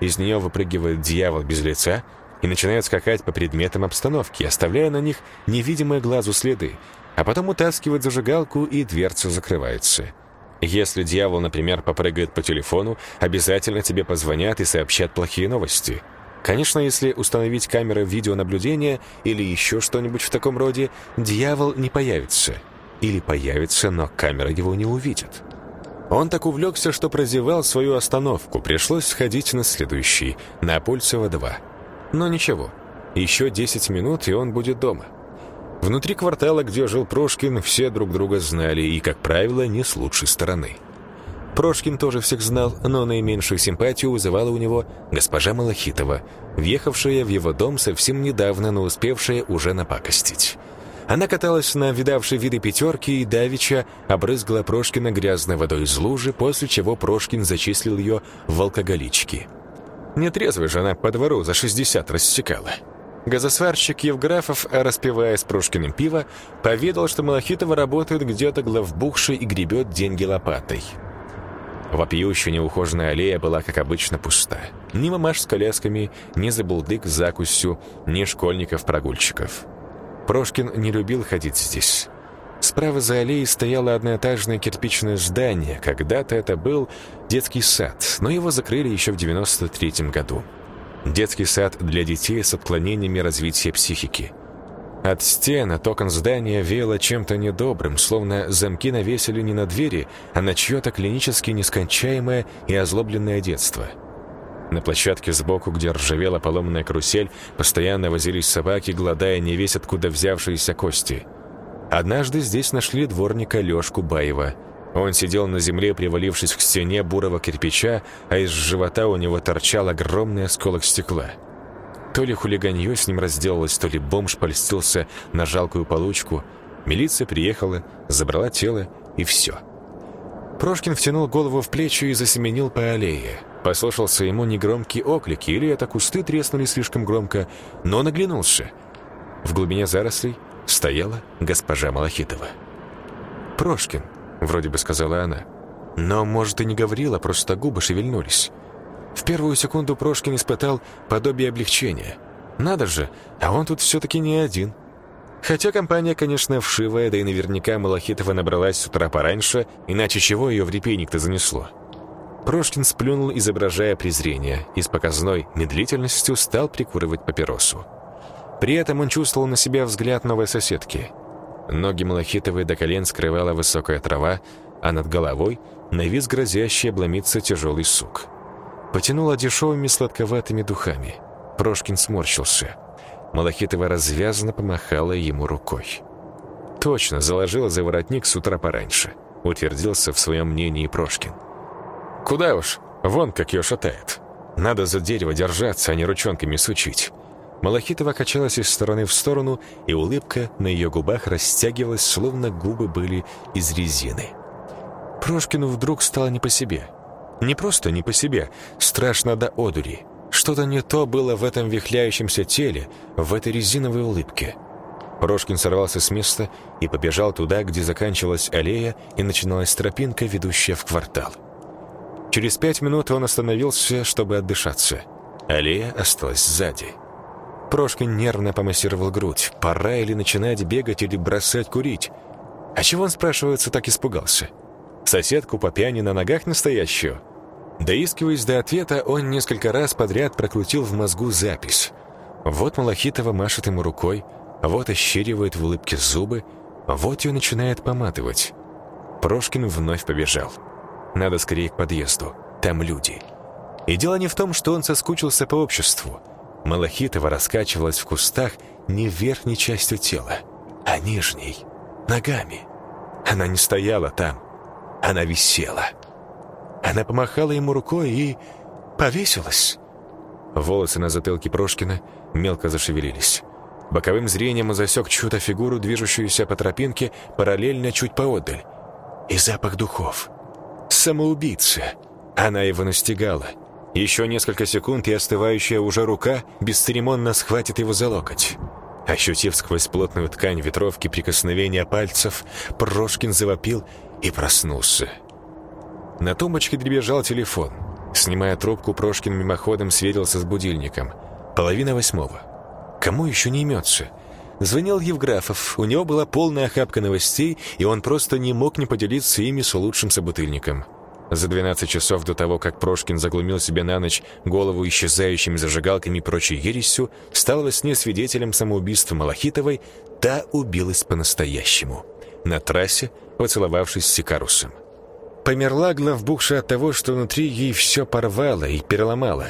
Из нее выпрыгивает дьявол без лица и начинает скакать по предметам обстановки, оставляя на них невидимые глазу следы, а потом утаскивает зажигалку, и дверца закрывается. Если дьявол, например, попрыгает по телефону, обязательно тебе позвонят и сообщат плохие новости. Конечно, если установить камеры видеонаблюдения или еще что-нибудь в таком роде, дьявол не появится. Или появится, но камера его не увидит. Он так увлекся, что прозевал свою остановку. Пришлось сходить на следующий, на Пульцево-2. Но ничего, еще 10 минут, и он будет дома. Внутри квартала, где жил Прошкин, все друг друга знали и, как правило, не с лучшей стороны. Прошкин тоже всех знал, но наименьшую симпатию вызывала у него госпожа Малахитова, въехавшая в его дом совсем недавно, но успевшая уже напакостить. Она каталась на видавшей виды пятерки и давеча обрызгала Прошкина грязной водой из лужи, после чего Прошкин зачислил ее в алкоголички. Нетрезвая же она по двору за 60 рассекала. Газосварщик Евграфов, распивая с Прошкиным пиво, поведал, что Малахитова работает где-то главбухшей и гребет деньги лопатой. Вопиющая неухоженная аллея была, как обычно, пуста. Ни мамаш с колясками, ни забулдык с закусью, ни школьников-прогульщиков. Прошкин не любил ходить здесь. Справа за аллеей стояло одноэтажное кирпичное здание. Когда-то это был детский сад, но его закрыли еще в 93 году. Детский сад для детей с отклонениями развития психики. От стен, от окон здания веяло чем-то недобрым, словно замки навесили не на двери, а на чье-то клинически нескончаемое и озлобленное детство. На площадке сбоку, где ржавела поломанная карусель, постоянно возились собаки, гладая не весь откуда взявшиеся кости. Однажды здесь нашли дворника Лешку Баева – он сидел на земле, привалившись к стене бурого кирпича, а из живота у него торчал огромный осколок стекла. То ли хулиганье с ним разделалось, то ли бомж польстился на жалкую получку. Милиция приехала, забрала тело, и все. Прошкин втянул голову в плечи и засеменил по аллее. Послушался ему негромкий оклик, или это кусты треснули слишком громко, но он оглянулся. В глубине зарослей стояла госпожа Малахитова. «Прошкин», вроде бы сказала она. Но, может, и не говорила, просто губы шевельнулись. В первую секунду Прошкин испытал подобие облегчения. Надо же, а он тут все-таки не один. Хотя компания, конечно, вшивая, да и наверняка Малахитова набралась с утра пораньше, иначе чего ее в репейник-то занесло. Прошкин сплюнул, изображая презрение, и с показной медлительностью стал прикуривать папиросу. При этом он чувствовал на себя взгляд новой соседки — Ноги Малахитовой до колен скрывала высокая трава, а над головой навис грозящий обломиться тяжелый сук. Потянула дешевыми сладковатыми духами. Прошкин сморщился. Малахитова развязанно помахала ему рукой. «Точно, заложила за воротник с утра пораньше», утвердился в своем мнении Прошкин. «Куда уж? Вон как ее шатает. Надо за дерево держаться, а не ручонками сучить». Малахитова качалась из стороны в сторону, и улыбка на ее губах растягивалась, словно губы были из резины. Прошкину вдруг стало не по себе. Не просто не по себе, страшно до одури. Что-то не то было в этом вихляющемся теле, в этой резиновой улыбке. Прошкин сорвался с места и побежал туда, где заканчивалась аллея и начиналась тропинка, ведущая в квартал. Через пять минут он остановился, чтобы отдышаться. Аллея осталась сзади. Прошкин нервно помассировал грудь. Пора или начинать бегать, или бросать курить. А чего он, спрашивается, так испугался? Соседку по пьяни на ногах настоящую? Доискиваясь до ответа, он несколько раз подряд прокрутил в мозгу запись. Вот Малахитова машет ему рукой, вот ощеривает в улыбке зубы, вот ее начинает поматывать. Прошкин вновь побежал. Надо скорее к подъезду, там люди. И дело не в том, что он соскучился по обществу. Малахитова раскачивалась в кустах не верхней частью тела, а нижней, ногами. Она не стояла там, она висела. Она помахала ему рукой и повесилась. Волосы на затылке Прошкина мелко зашевелились. Боковым зрением он засек чью-то фигуру, движущуюся по тропинке, параллельно чуть поодаль. И запах духов. Самоубийца. Она его настигала. Еще несколько секунд, и остывающая уже рука бесцеремонно схватит его за локоть. Ощутив сквозь плотную ткань ветровки прикосновения пальцев, Прошкин завопил и проснулся. На тумбочке дребезжал телефон. Снимая трубку, Прошкин мимоходом сверился с будильником. Половина восьмого. Кому еще не имется? Звонил Евграфов. У него была полная охапка новостей, и он просто не мог не поделиться ими с лучшим собутыльником. За 12 часов до того, как Прошкин заглумил себе на ночь голову исчезающими зажигалками и прочей ересью, стал во сне свидетелем самоубийства Малахитовой, та убилась по-настоящему. На трассе, поцеловавшись с Сикарусом. Померла главбухша от того, что внутри ей все порвало и переломало.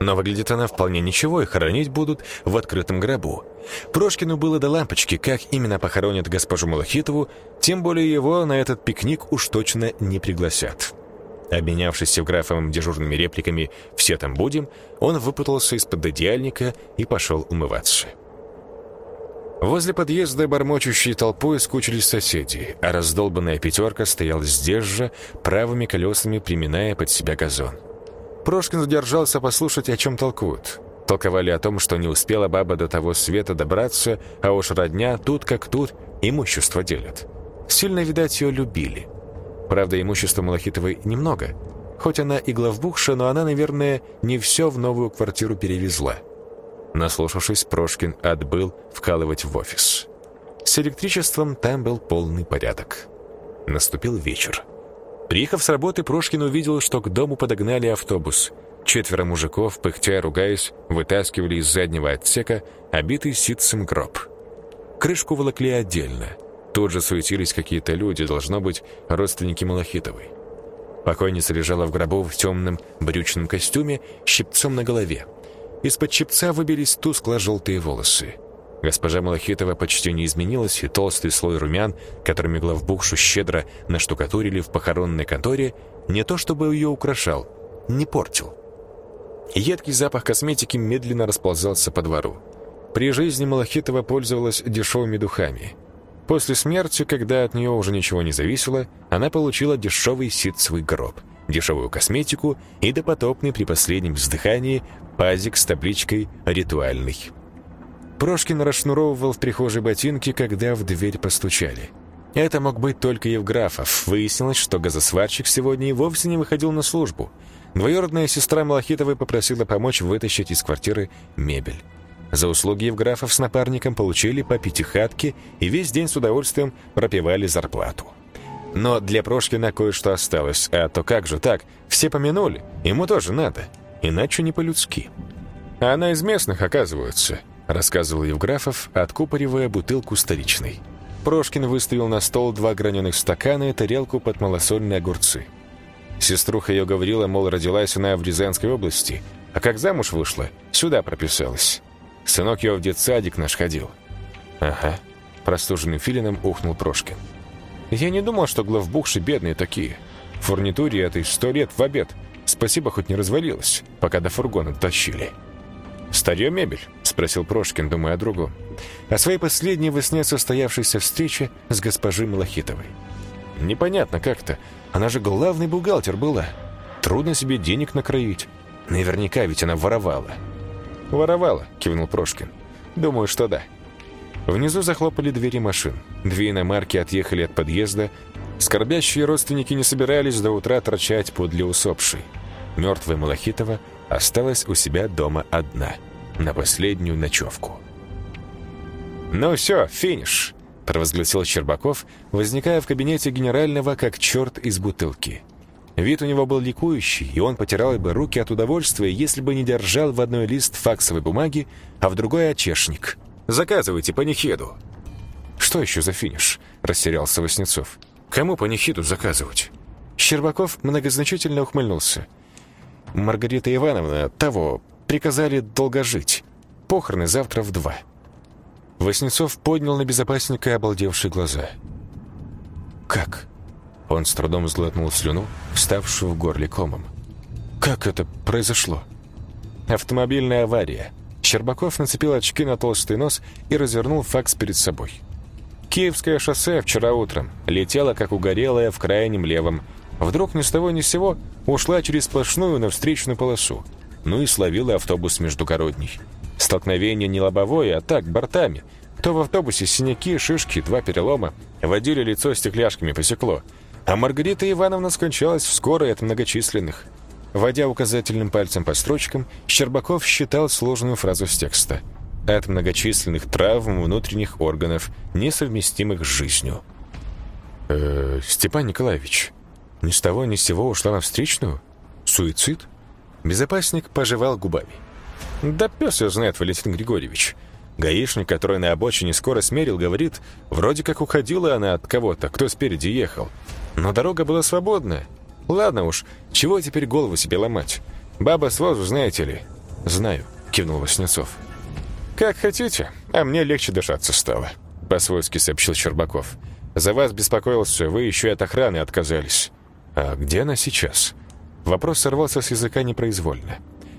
Но выглядит она вполне ничего, и хоронить будут в открытом гробу. Прошкину было до лампочки, как именно похоронят госпожу Малахитову, тем более его на этот пикник уж точно не пригласят. Обменявшись с Евграфовым дежурными репликами «все там будем», он выпутался из-под одеяльника и пошел умываться. Возле подъезда бормочущей толпой скучились соседи, а раздолбанная пятерка стояла здесь же, правыми колесами приминая под себя газон. Прошкин задержался послушать, о чем толкуют. Толковали о том, что не успела баба до того света добраться, а уж родня тут как тут имущество делят. Сильно, видать, ее любили. Правда, имущества Малахитовой немного. Хоть она и главбухша, но она, наверное, не все в новую квартиру перевезла. Наслушавшись, Прошкин отбыл вкалывать в офис. С электричеством там был полный порядок. Наступил вечер. Приехав с работы, Прошкин увидел, что к дому подогнали автобус. Четверо мужиков, пыхтя и ругаясь, вытаскивали из заднего отсека обитый ситцем гроб. Крышку волокли отдельно — Тут же суетились какие-то люди, должно быть, родственники Малахитовой. Покойница лежала в гробу в темном брючном костюме щипцом на голове. Из-под щипца выбились тускло-желтые волосы. Госпожа Малахитова почти не изменилась, и толстый слой румян, которыми главбухшу щедро наштукатурили в похоронной конторе, не то чтобы ее украшал, не портил. Едкий запах косметики медленно расползался по двору. При жизни Малахитова пользовалась дешевыми духами – После смерти, когда от нее уже ничего не зависело, она получила дешевый ситцевый гроб, дешевую косметику и допотопный при последнем вздыхании пазик с табличкой «Ритуальный». Прошкин расшнуровывал в прихожей ботинки, когда в дверь постучали. Это мог быть только Евграфов. Выяснилось, что газосварщик сегодня и вовсе не выходил на службу. Двоюродная сестра Малахитовой попросила помочь вытащить из квартиры мебель. За услуги Евграфов с напарником получили по пятихатке и весь день с удовольствием пропивали зарплату. Но для Прошкина кое-что осталось, а то как же так, все помянули, ему тоже надо, иначе не по-людски. Она из местных, оказывается, рассказывал Евграфов, откупоривая бутылку столичной. Прошкин выставил на стол два граненых стакана и тарелку под малосольные огурцы. Сеструха ее говорила, мол, родилась она в Рязанской области, а как замуж вышла, сюда прописалась. Сынок его в детсадик наш ходил». «Ага», — простуженным филином ухнул Прошкин. «Я не думал, что главбухши бедные такие. В фурнитуре этой сто лет в обед. Спасибо, хоть не развалилось, пока до фургона тащили». «Старье мебель?» — спросил Прошкин, думая о другом. О своей последней во сне состоявшейся встрече с госпожей Малахитовой. «Непонятно как-то. Она же главный бухгалтер была. Трудно себе денег накроить. Наверняка ведь она воровала». «Воровала», — кивнул Прошкин. «Думаю, что да». Внизу захлопали двери машин. Две иномарки отъехали от подъезда. Скорбящие родственники не собирались до утра торчать подле усопшей. Мертвая Малахитова осталась у себя дома одна, на последнюю ночевку. «Ну все, финиш!» — провозгласил Щербаков, возникая в кабинете генерального как черт из бутылки — Вид у него был ликующий, и он потирал бы руки от удовольствия, если бы не держал в одной лист факсовой бумаги, а в другой очешник. «Заказывайте панихиду». «Что еще за финиш?» – растерялся Васнецов. «Кому панихиду заказывать?» Щербаков многозначительно ухмыльнулся. «Маргарита Ивановна, того, приказали долго жить. Похороны завтра в два». Васнецов поднял на безопасника обалдевшие глаза. «Как?» Он с трудом сглотнул слюну, вставшую в горле комом. «Как это произошло?» «Автомобильная авария». Щербаков нацепил очки на толстый нос и развернул факс перед собой. «Киевское шоссе вчера утром летело, как угорелое в крайнем левом. Вдруг ни с того ни с сего ушла через сплошную навстречную полосу. Ну и словила автобус междугородний. Столкновение не лобовое, а так, бортами. То в автобусе синяки, шишки, два перелома. Водили лицо стекляшками посекло. А Маргарита Ивановна скончалась вскоре от многочисленных. Водя указательным пальцем по строчкам, Щербаков считал сложную фразу с текста. От многочисленных травм внутренних органов, несовместимых с жизнью. «Э, «Степан Николаевич, ни с того ни с сего ушла на встречную? Суицид?» Безопасник пожевал губами. «Да пес ее знает, Валентин Григорьевич. Гаишник, который на обочине скоро смерил, говорит, вроде как уходила она от кого-то, кто спереди ехал. Но дорога была свободная. Ладно уж, чего теперь голову себе ломать? Баба с возу, знаете ли?» «Знаю», — кивнул Васнецов. «Как хотите, а мне легче дышаться стало», — по-свойски сообщил Щербаков. «За вас беспокоился, вы еще и от охраны отказались». «А где она сейчас?» Вопрос сорвался с языка непроизвольно.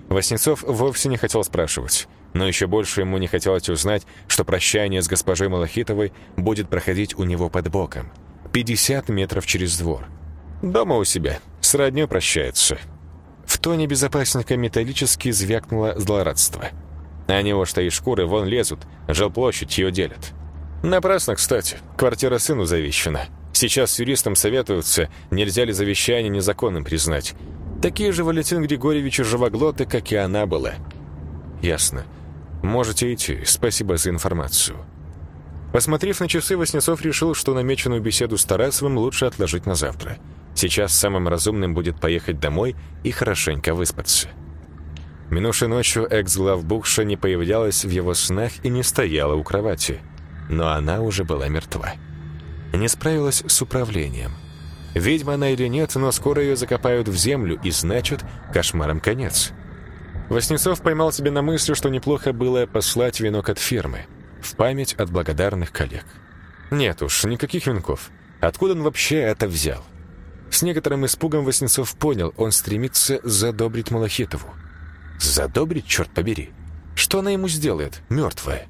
Васнецов вовсе не хотел спрашивать, но еще больше ему не хотелось узнать, что прощание с госпожой Малахитовой будет проходить у него под боком. 50 метров через двор. Дома у себя, с роднёй прощается. В тоне безопасника металлически звякнуло злорадство. Они уж что из шкуры вон лезут, жилплощадь ее делят. Напрасно, кстати, квартира сыну завещана. Сейчас с юристом советуются, нельзя ли завещание незаконным признать. Такие же Валентин Григорьевич живоглоты, как и она была. Ясно. Можете идти. Спасибо за информацию. Посмотрев на часы, Васнецов решил, что намеченную беседу с Тарасовым лучше отложить на завтра. Сейчас самым разумным будет поехать домой и хорошенько выспаться. Минувшей ночью экс-главбухша не появлялась в его снах и не стояла у кровати. Но она уже была мертва. Не справилась с управлением. Ведьма она или нет, но скоро ее закопают в землю, и значит, кошмаром конец. Воснецов поймал себе на мысли, что неплохо было послать венок от фирмы, в память от благодарных коллег. Нет уж, никаких венков. Откуда он вообще это взял? С некоторым испугом Воснецов понял, он стремится задобрить Малахитову. Задобрить, черт побери? Что она ему сделает, мертвая?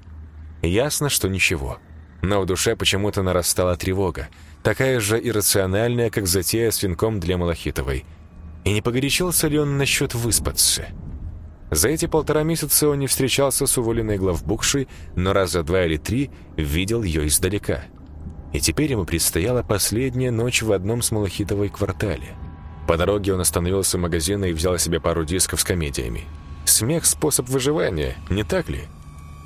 Ясно, что ничего. Но в душе почему-то нарастала тревога, такая же иррациональная, как затея с венком для Малахитовой. И не погорячился ли он насчет выспаться? За эти полтора месяца он не встречался с уволенной главбухшей, но раза два или три видел ее издалека. И теперь ему предстояла последняя ночь в одном с Малахитовой квартале. По дороге он остановился в магазине и взял себе пару дисков с комедиями. Смех – способ выживания, не так ли?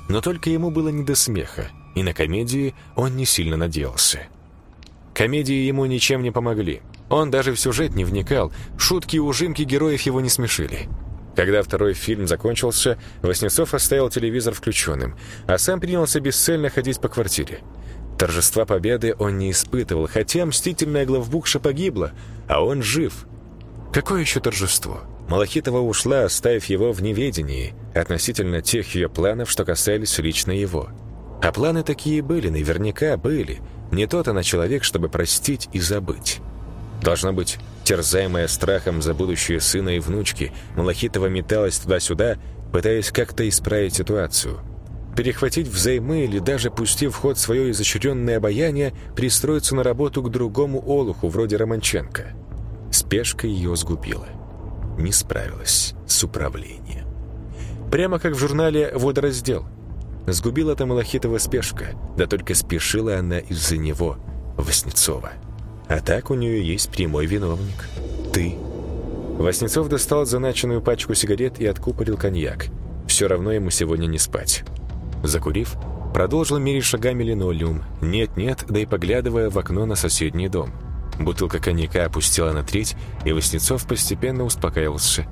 Но только ему было не до смеха, и на комедии он не сильно надеялся. Комедии ему ничем не помогли. Он даже в сюжет не вникал, шутки и ужимки героев его не смешили. Когда второй фильм закончился, Васнецов оставил телевизор включенным, а сам принялся бесцельно ходить по квартире. Торжества победы он не испытывал, хотя мстительная главбухша погибла, а он жив. Какое еще торжество? Малахитова ушла, оставив его в неведении относительно тех ее планов, что касались лично его. А планы такие были, наверняка были – не тот она человек, чтобы простить и забыть. Должно быть, терзаемая страхом за будущее сына и внучки, Малахитова металась туда-сюда, пытаясь как-то исправить ситуацию. Перехватить взаймы или даже, пустив в ход свое изощренное обаяние, пристроиться на работу к другому олуху, вроде Романченко. Спешка ее сгубила. Не справилась с управлением. Прямо как в журнале «Водораздел». Сгубила это Малахитова спешка, да только спешила она из-за него, Васнецова. А так у нее есть прямой виновник. Ты. Васнецов достал заначенную пачку сигарет и откупорил коньяк. Все равно ему сегодня не спать. Закурив, продолжил мерить шагами линолеум. Нет-нет, да и поглядывая в окно на соседний дом. Бутылка коньяка опустила на треть, и Васнецов постепенно успокаивался.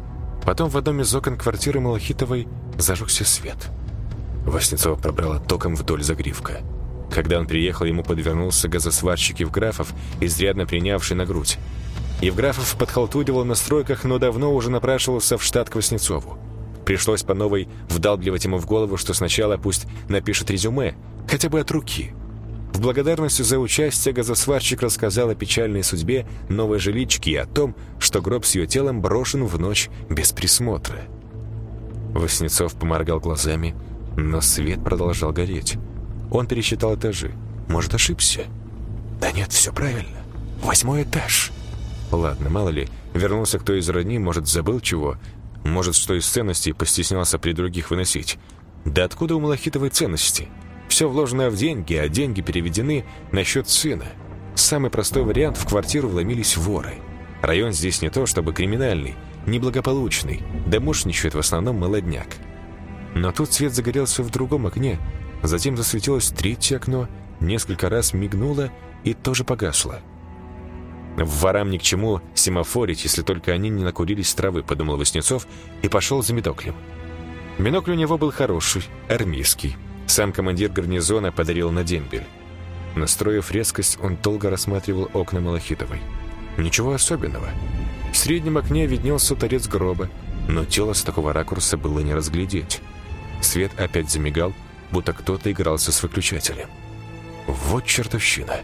Потом в одном из окон квартиры Малахитовой зажегся свет. Воснецова пробрала током вдоль загривка. Когда он приехал, ему подвернулся газосварщик Евграфов, изрядно принявший на грудь. Евграфов подхалтуривал на стройках, но давно уже напрашивался в штат к Воснецову. Пришлось по новой вдалбливать ему в голову, что сначала пусть напишет резюме, хотя бы от руки. В благодарность за участие газосварщик рассказал о печальной судьбе новой жилички и о том, что гроб с ее телом брошен в ночь без присмотра. Воснецов поморгал глазами, но свет продолжал гореть. Он пересчитал этажи. Может, ошибся? Да нет, все правильно. Восьмой этаж. Ладно, мало ли, вернулся кто из родни, может, забыл чего, может, что из ценностей постеснялся при других выносить. Да откуда у Малахитовой ценности? Все вложено в деньги, а деньги переведены на счет сына. Самый простой вариант – в квартиру вломились воры. Район здесь не то чтобы криминальный, неблагополучный, домушничает в основном молодняк. Но тут свет загорелся в другом окне, затем засветилось третье окно, несколько раз мигнуло и тоже погасло. В ворам ни к чему семафорить, если только они не накурились травы, подумал Васнецов и пошел за медоклем. Бинокль у него был хороший, армейский. Сам командир гарнизона подарил на дембель. Настроив резкость, он долго рассматривал окна Малахитовой. Ничего особенного. В среднем окне виднелся торец гроба, но тело с такого ракурса было не разглядеть. Свет опять замигал, будто кто-то игрался с выключателем. Вот чертовщина.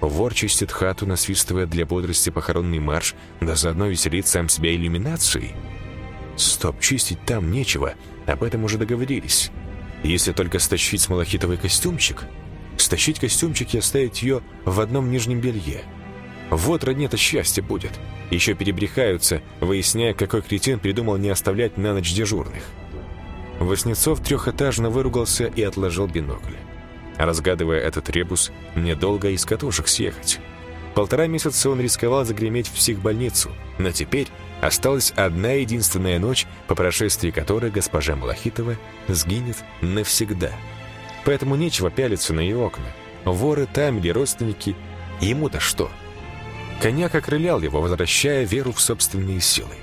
Вор чистит хату, насвистывая для бодрости похоронный марш, да заодно веселит сам себя иллюминацией. Стоп, чистить там нечего, об этом уже договорились. Если только стащить с малахитовый костюмчик, стащить костюмчик и оставить ее в одном нижнем белье. Вот родне-то счастье будет. Еще перебрехаются, выясняя, какой кретин придумал не оставлять на ночь дежурных. Воснецов трехэтажно выругался и отложил бинокль. Разгадывая этот ребус, недолго из катушек съехать. Полтора месяца он рисковал загреметь в психбольницу, но теперь осталась одна единственная ночь, по прошествии которой госпожа Малахитова сгинет навсегда. Поэтому нечего пялиться на ее окна. Воры там или родственники, ему-то что? Коньяк окрылял его, возвращая веру в собственные силы.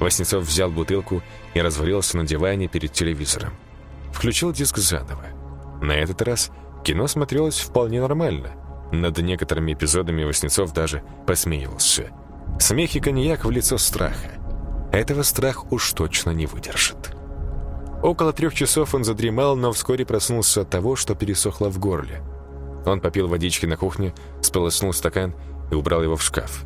Воснецов взял бутылку и развалился на диване перед телевизором. Включил диск заново. На этот раз Кино смотрелось вполне нормально. Над некоторыми эпизодами Васнецов даже посмеивался. Смех и коньяк в лицо страха. Этого страх уж точно не выдержит. Около трех часов он задремал, но вскоре проснулся от того, что пересохло в горле. Он попил водички на кухне, сполоснул стакан и убрал его в шкаф.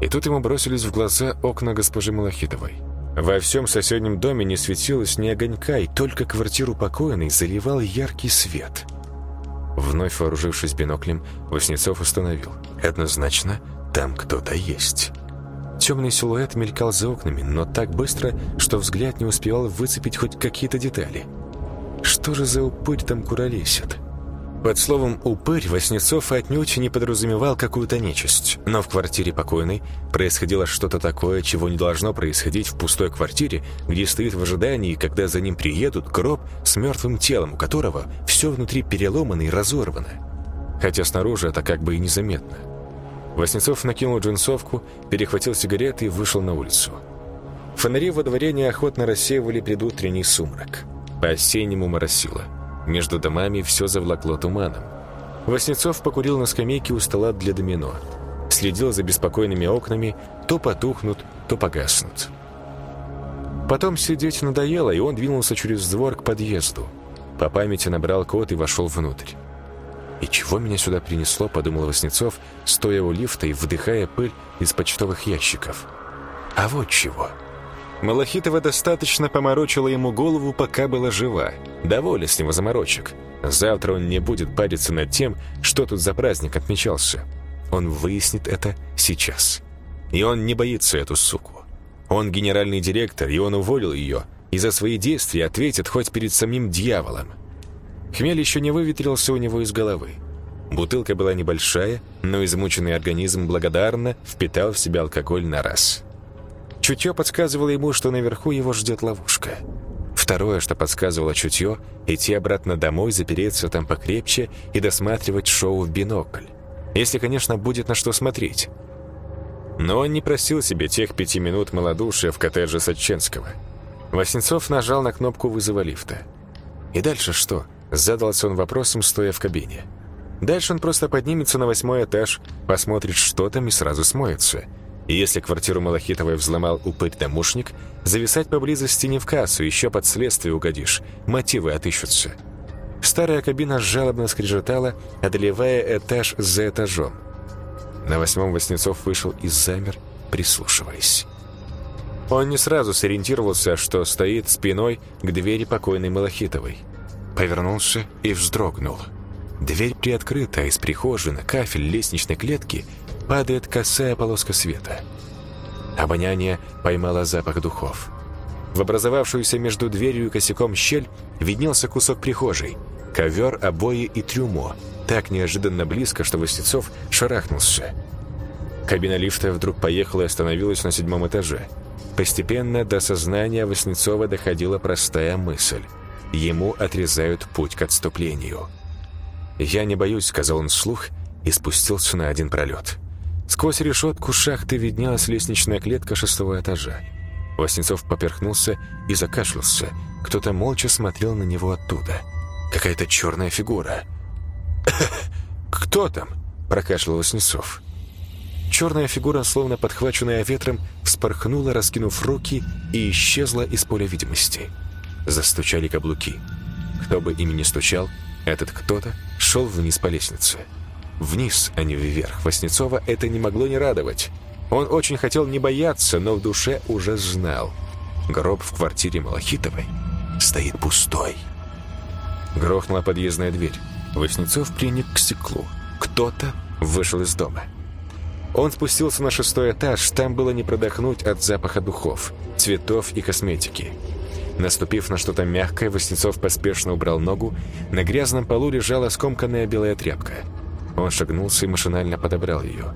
И тут ему бросились в глаза окна госпожи Малахитовой. Во всем соседнем доме не светилось ни огонька, и только квартиру покойной заливал яркий свет — Вновь вооружившись биноклем, Васнецов установил. Однозначно, там кто-то есть. Темный силуэт мелькал за окнами, но так быстро, что взгляд не успевал выцепить хоть какие-то детали. Что же за упырь там куролесит? Под словом «упырь» Васнецов отнюдь не подразумевал какую-то нечисть, но в квартире покойной происходило что-то такое, чего не должно происходить в пустой квартире, где стоит в ожидании, когда за ним приедут гроб с мертвым телом, у которого все внутри переломано и разорвано. Хотя снаружи это как бы и незаметно. Васнецов накинул джинсовку, перехватил сигареты и вышел на улицу. Фонари во дворе неохотно рассеивали предутренний сумрак. По-осеннему моросило. Между домами все завлакло туманом. Воснецов покурил на скамейке у стола для домино. Следил за беспокойными окнами, то потухнут, то погаснут. Потом сидеть надоело, и он двинулся через двор к подъезду. По памяти набрал код и вошел внутрь. «И чего меня сюда принесло?» – подумал Воснецов, стоя у лифта и вдыхая пыль из почтовых ящиков. «А вот чего!» Малахитова достаточно поморочила ему голову, пока была жива. Довольно с него заморочек. Завтра он не будет париться над тем, что тут за праздник отмечался. Он выяснит это сейчас. И он не боится эту суку. Он генеральный директор, и он уволил ее, и за свои действия ответит хоть перед самим дьяволом. Хмель еще не выветрился у него из головы. Бутылка была небольшая, но измученный организм благодарно впитал в себя алкоголь на раз. Чутье подсказывало ему, что наверху его ждет ловушка. Второе, что подсказывало чутье, идти обратно домой, запереться там покрепче и досматривать шоу в бинокль. Если, конечно, будет на что смотреть. Но он не просил себе тех пяти минут малодушия в коттедже Саченского. Васнецов нажал на кнопку вызова лифта. И дальше что? Задался он вопросом, стоя в кабине. Дальше он просто поднимется на восьмой этаж, посмотрит, что там и сразу смоется – и если квартиру Малахитовой взломал упырь-домушник, зависать поблизости не в кассу, еще под следствие угодишь, мотивы отыщутся. Старая кабина жалобно скрежетала, одолевая этаж за этажом. На восьмом Васнецов вышел и замер, прислушиваясь. Он не сразу сориентировался, что стоит спиной к двери покойной Малахитовой. Повернулся и вздрогнул. Дверь приоткрыта, из прихожей на кафель лестничной клетки падает косая полоска света. Обоняние поймало запах духов. В образовавшуюся между дверью и косяком щель виднелся кусок прихожей, ковер, обои и трюмо, так неожиданно близко, что Васнецов шарахнулся. Кабина лифта вдруг поехала и остановилась на седьмом этаже. Постепенно до сознания Васнецова доходила простая мысль. Ему отрезают путь к отступлению. «Я не боюсь», — сказал он вслух, и спустился на один пролет. Сквозь решетку шахты виднелась лестничная клетка шестого этажа. Васнецов поперхнулся и закашлялся. Кто-то молча смотрел на него оттуда. Какая-то черная фигура. «Кто там?» – прокашлял Васнецов. Черная фигура, словно подхваченная ветром, вспорхнула, раскинув руки, и исчезла из поля видимости. Застучали каблуки. Кто бы ими ни стучал, этот кто-то шел вниз по лестнице. Вниз, а не вверх. Васнецова это не могло не радовать. Он очень хотел не бояться, но в душе уже знал. Гроб в квартире Малахитовой стоит пустой. Грохнула подъездная дверь. Васнецов приник к стеклу. Кто-то вышел из дома. Он спустился на шестой этаж, там было не продохнуть от запаха духов, цветов и косметики. Наступив на что-то мягкое, Васнецов поспешно убрал ногу. На грязном полу лежала скомканная белая тряпка. Он шагнулся и машинально подобрал ее.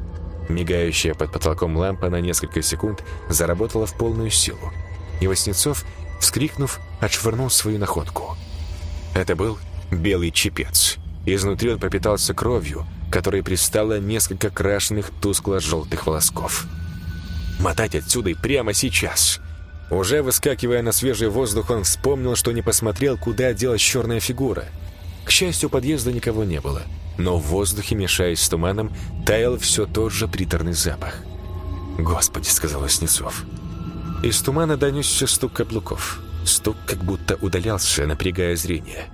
Мигающая под потолком лампа на несколько секунд заработала в полную силу. И Васнецов, вскрикнув, отшвырнул свою находку. Это был белый чепец. Изнутри он пропитался кровью, которой пристало несколько крашеных тускло-желтых волосков. «Мотать отсюда и прямо сейчас!» Уже выскакивая на свежий воздух, он вспомнил, что не посмотрел, куда делась черная фигура. К счастью, подъезда никого не было но в воздухе, мешаясь с туманом, таял все тот же приторный запах. «Господи!» — сказал Васнецов. Из тумана донесся стук каблуков. Стук как будто удалялся, напрягая зрение.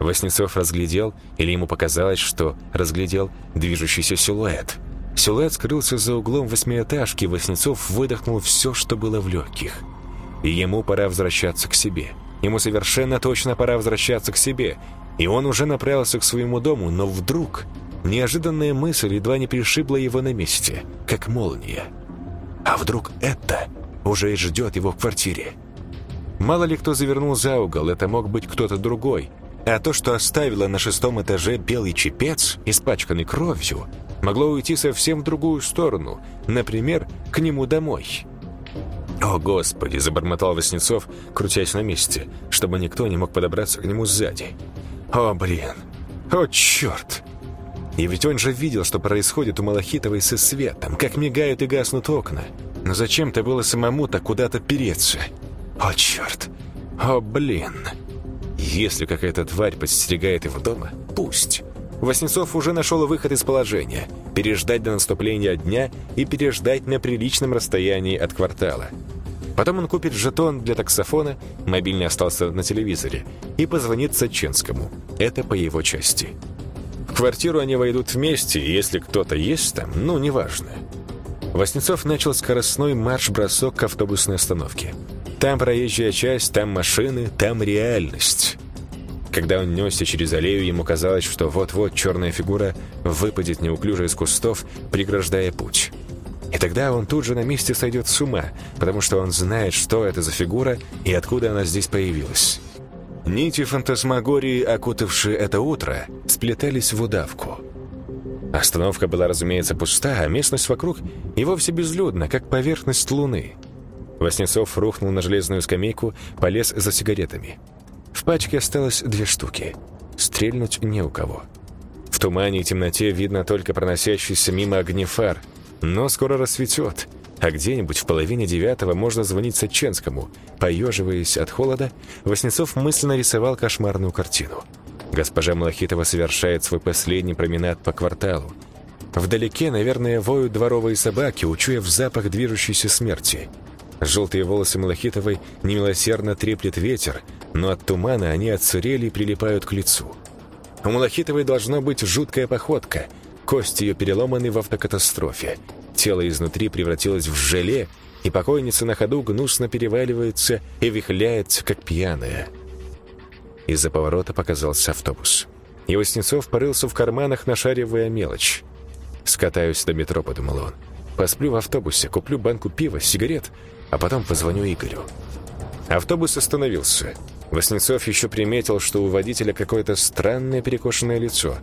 Васнецов разглядел, или ему показалось, что разглядел движущийся силуэт. Силуэт скрылся за углом восьмиэтажки, Васнецов выдохнул все, что было в легких. И ему пора возвращаться к себе. Ему совершенно точно пора возвращаться к себе, и он уже направился к своему дому, но вдруг неожиданная мысль едва не перешибла его на месте, как молния. А вдруг это уже и ждет его в квартире? Мало ли кто завернул за угол, это мог быть кто-то другой. А то, что оставило на шестом этаже белый чепец, испачканный кровью, могло уйти совсем в другую сторону, например, к нему домой. «О, Господи!» – забормотал Васнецов, крутясь на месте, чтобы никто не мог подобраться к нему сзади. О, блин. О, черт. И ведь он же видел, что происходит у Малахитовой со светом, как мигают и гаснут окна. Но зачем-то было самому-то куда-то переться. О, черт. О, блин. Если какая-то тварь подстерегает его дома, пусть. Васнецов уже нашел выход из положения. Переждать до наступления дня и переждать на приличном расстоянии от квартала. Потом он купит жетон для таксофона, мобильный остался на телевизоре, и позвонит Саченскому. Это по его части. В квартиру они войдут вместе, и если кто-то есть там, ну, неважно. Воснецов начал скоростной марш-бросок к автобусной остановке. Там проезжая часть, там машины, там реальность. Когда он несся через аллею, ему казалось, что вот-вот черная фигура выпадет неуклюже из кустов, преграждая путь. И тогда он тут же на месте сойдет с ума, потому что он знает, что это за фигура и откуда она здесь появилась. Нити фантасмагории, окутавшие это утро, сплетались в удавку. Остановка была, разумеется, пуста, а местность вокруг и вовсе безлюдна, как поверхность луны. Воснецов рухнул на железную скамейку, полез за сигаретами. В пачке осталось две штуки. Стрельнуть не у кого. В тумане и темноте видно только проносящийся мимо огни фар – но скоро рассветет, а где-нибудь в половине девятого можно звонить Саченскому. Поеживаясь от холода, Васнецов мысленно рисовал кошмарную картину. Госпожа Малахитова совершает свой последний променад по кварталу. Вдалеке, наверное, воют дворовые собаки, учуяв запах движущейся смерти. Желтые волосы Малахитовой немилосердно треплет ветер, но от тумана они отсырели и прилипают к лицу. У Малахитовой должна быть жуткая походка — Кости ее переломаны в автокатастрофе. Тело изнутри превратилось в желе, и покойница на ходу гнусно переваливается и вихляется, как пьяная. Из-за поворота показался автобус. И Васнецов порылся в карманах, нашаривая мелочь. «Скатаюсь до метро», — подумал он. «Посплю в автобусе, куплю банку пива, сигарет, а потом позвоню Игорю». Автобус остановился. Васнецов еще приметил, что у водителя какое-то странное перекошенное лицо.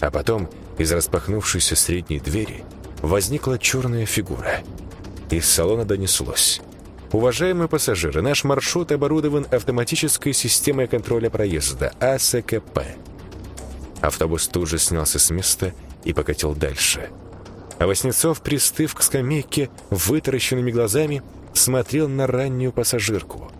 А потом из распахнувшейся средней двери возникла черная фигура. Из салона донеслось. «Уважаемые пассажиры, наш маршрут оборудован автоматической системой контроля проезда АСКП». Автобус тут же снялся с места и покатил дальше. А Васнецов, пристыв к скамейке, вытаращенными глазами, смотрел на раннюю пассажирку.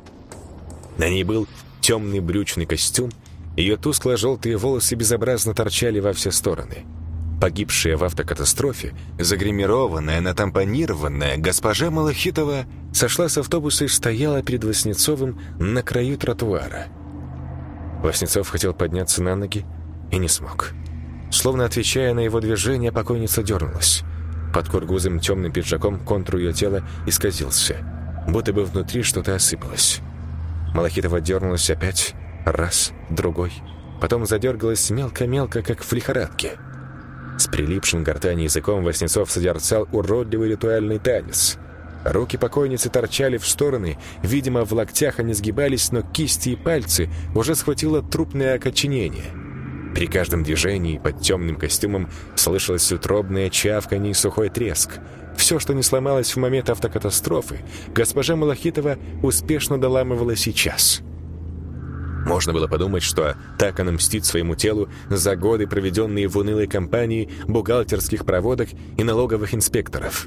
На ней был темный брючный костюм, ее тускло-желтые волосы безобразно торчали во все стороны. Погибшая в автокатастрофе, загримированная, натампонированная госпожа Малахитова сошла с автобуса и стояла перед Васнецовым на краю тротуара. Васнецов хотел подняться на ноги и не смог. Словно отвечая на его движение, покойница дернулась. Под кургузым темным пиджаком контур ее тела исказился, будто бы внутри что-то осыпалось. Малахитова дернулась опять, раз, другой. Потом задергалась мелко-мелко, как в лихорадке. С прилипшим гортани языком Васнецов созерцал уродливый ритуальный танец. Руки покойницы торчали в стороны, видимо, в локтях они сгибались, но кисти и пальцы уже схватило трупное окоченение — при каждом движении под темным костюмом слышалось утробное чавканье и сухой треск. Все, что не сломалось в момент автокатастрофы, госпожа Малахитова успешно доламывала сейчас. Можно было подумать, что так она мстит своему телу за годы, проведенные в унылой компании бухгалтерских проводок и налоговых инспекторов.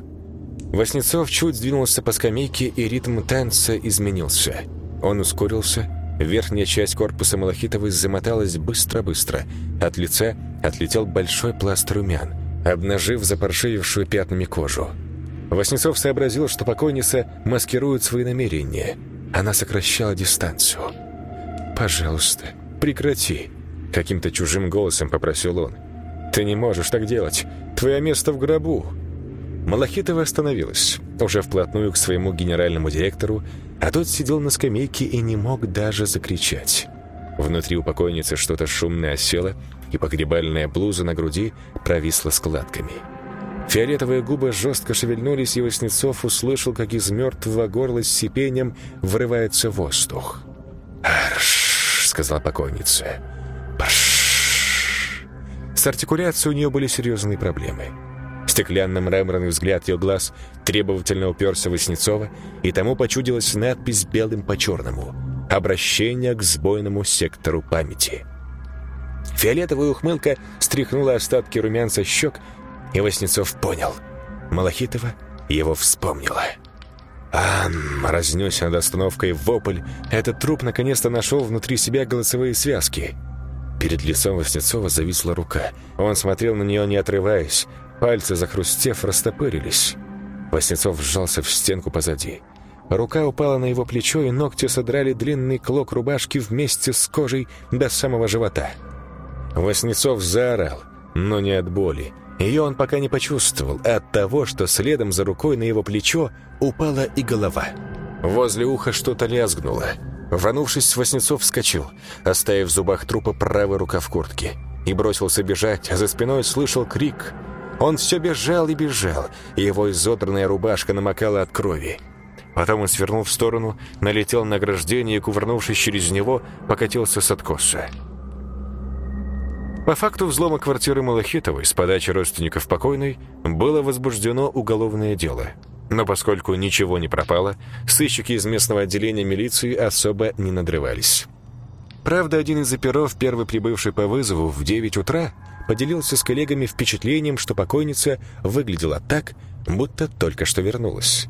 Воснецов чуть сдвинулся по скамейке, и ритм танца изменился. Он ускорился, Верхняя часть корпуса Малахитовой замоталась быстро-быстро. От лица отлетел большой пласт румян, обнажив запоршивившую пятнами кожу. Воснецов сообразил, что покойница маскирует свои намерения. Она сокращала дистанцию. «Пожалуйста, прекрати», — каким-то чужим голосом попросил он. «Ты не можешь так делать. Твое место в гробу». Малахитова остановилась, уже вплотную к своему генеральному директору, а тот сидел на скамейке и не мог даже закричать. Внутри у покойницы что-то шумное осело, и погребальная блуза на груди провисла складками. Фиолетовые губы жестко шевельнулись, и Васнецов услышал, как из мертвого горла с сипением вырывается воздух. «Арш!» — сказала покойница. С артикуляцией у нее были серьезные проблемы. Стеклянно-мраморный взгляд ее глаз требовательно уперся Васнецова, и тому почудилась надпись белым по черному «Обращение к сбойному сектору памяти». Фиолетовая ухмылка стряхнула остатки румян со щек, и Васнецов понял. Малахитова его вспомнила. «Ам!» — разнесся над остановкой вопль. Этот труп наконец-то нашел внутри себя голосовые связки. Перед лицом Васнецова зависла рука. Он смотрел на нее, не отрываясь. Пальцы, захрустев, растопырились. Васнецов сжался в стенку позади. Рука упала на его плечо, и ногти содрали длинный клок рубашки вместе с кожей до самого живота. Васнецов заорал, но не от боли. Ее он пока не почувствовал, от того, что следом за рукой на его плечо упала и голова. Возле уха что-то лязгнуло. Вранувшись, Васнецов вскочил, оставив в зубах трупа правая рука в куртке, и бросился бежать, а за спиной слышал крик — он все бежал и бежал, и его изодранная рубашка намокала от крови. Потом он свернул в сторону, налетел на ограждение и, кувырнувшись через него, покатился с откоса. По факту взлома квартиры Малахитовой с подачи родственников покойной было возбуждено уголовное дело. Но поскольку ничего не пропало, сыщики из местного отделения милиции особо не надрывались. Правда, один из оперов, первый прибывший по вызову в 9 утра, поделился с коллегами впечатлением, что покойница выглядела так, будто только что вернулась.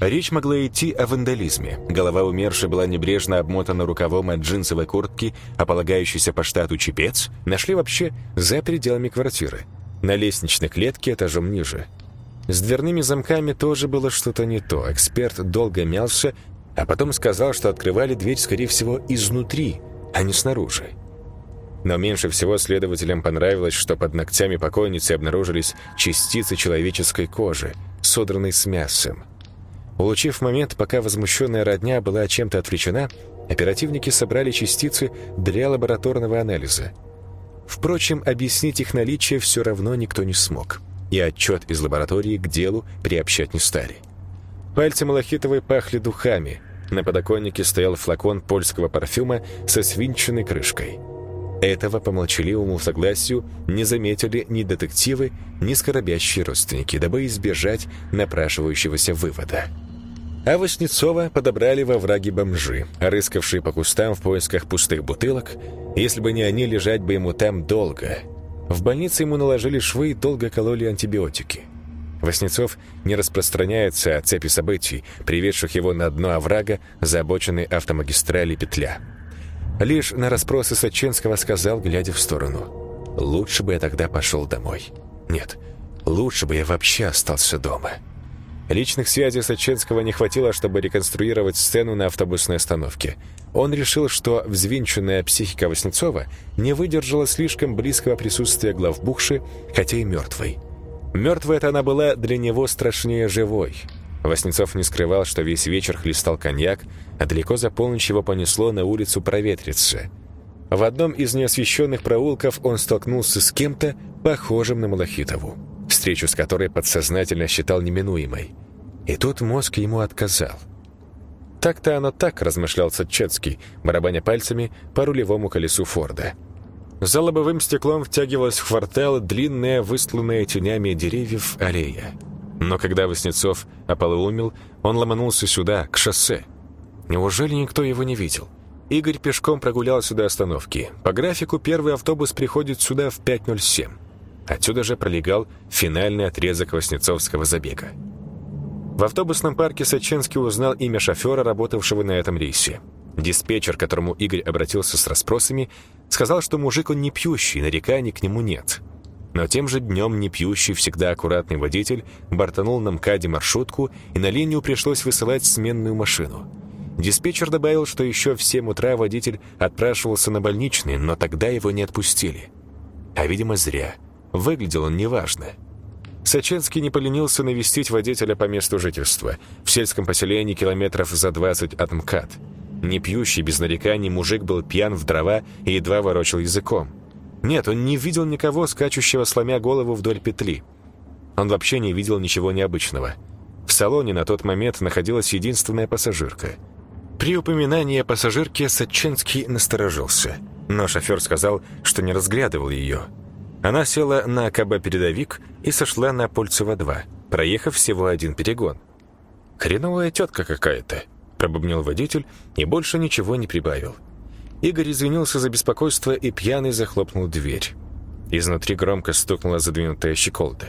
Речь могла идти о вандализме. Голова умершей была небрежно обмотана рукавом от джинсовой куртки, а полагающийся по штату чепец нашли вообще за пределами квартиры, на лестничной клетке этажом ниже. С дверными замками тоже было что-то не то. Эксперт долго мялся, а потом сказал, что открывали дверь, скорее всего, изнутри, а не снаружи. Но меньше всего следователям понравилось, что под ногтями покойницы обнаружились частицы человеческой кожи, содранной с мясом. Улучив момент, пока возмущенная родня была чем-то отвлечена, оперативники собрали частицы для лабораторного анализа. Впрочем, объяснить их наличие все равно никто не смог. и отчет из лаборатории к делу приобщать не стали. Пальцы Малахитовой пахли духами. На подоконнике стоял флакон польского парфюма со свинченной крышкой. Этого по молчаливому согласию не заметили ни детективы, ни скоробящие родственники, дабы избежать напрашивающегося вывода. А Васнецова подобрали во враге бомжи, рыскавшие по кустам в поисках пустых бутылок. Если бы не они, лежать бы ему там долго. В больнице ему наложили швы и долго кололи антибиотики. Васнецов не распространяется о цепи событий, приведших его на дно оврага за обочиной автомагистрали петля. Лишь на расспросы Саченского сказал, глядя в сторону. «Лучше бы я тогда пошел домой. Нет, лучше бы я вообще остался дома». Личных связей Саченского не хватило, чтобы реконструировать сцену на автобусной остановке. Он решил, что взвинченная психика Васнецова не выдержала слишком близкого присутствия главбухши, хотя и мертвой. Мертвая-то она была для него страшнее живой. Васнецов не скрывал, что весь вечер хлестал коньяк, а далеко за полночь его понесло на улицу проветриться. В одном из неосвещенных проулков он столкнулся с кем-то, похожим на Малахитову, встречу с которой подсознательно считал неминуемой. И тут мозг ему отказал. Так-то оно так, размышлял Садчецкий, барабаня пальцами по рулевому колесу Форда. За лобовым стеклом втягивалась в квартал длинная, выстланная тенями деревьев аллея. Но когда Васнецов ополоумил, он ломанулся сюда, к шоссе. Неужели никто его не видел? Игорь пешком прогулялся до остановки. По графику первый автобус приходит сюда в 5.07. Отсюда же пролегал финальный отрезок Васнецовского забега. В автобусном парке Саченский узнал имя шофера, работавшего на этом рейсе. Диспетчер, к которому Игорь обратился с расспросами, сказал, что мужик он не пьющий, нареканий к нему нет. Но тем же днем не пьющий, всегда аккуратный водитель бортанул на МКАДе маршрутку, и на линию пришлось высылать сменную машину. Диспетчер добавил, что еще в 7 утра водитель отпрашивался на больничный, но тогда его не отпустили. А, видимо, зря. Выглядел он неважно. Саченский не поленился навестить водителя по месту жительства, в сельском поселении километров за 20 от МКАД. Не пьющий, без нареканий, мужик был пьян в дрова и едва ворочал языком. Нет, он не видел никого, скачущего, сломя голову вдоль петли. Он вообще не видел ничего необычного. В салоне на тот момент находилась единственная пассажирка. При упоминании о пассажирке Саченский насторожился, но шофер сказал, что не разглядывал ее – она села на КБ-передовик и сошла на Польцево-2, проехав всего один перегон. «Хреновая тетка какая-то», — пробубнил водитель и больше ничего не прибавил. Игорь извинился за беспокойство и пьяный захлопнул дверь. Изнутри громко стукнула задвинутая щеколда.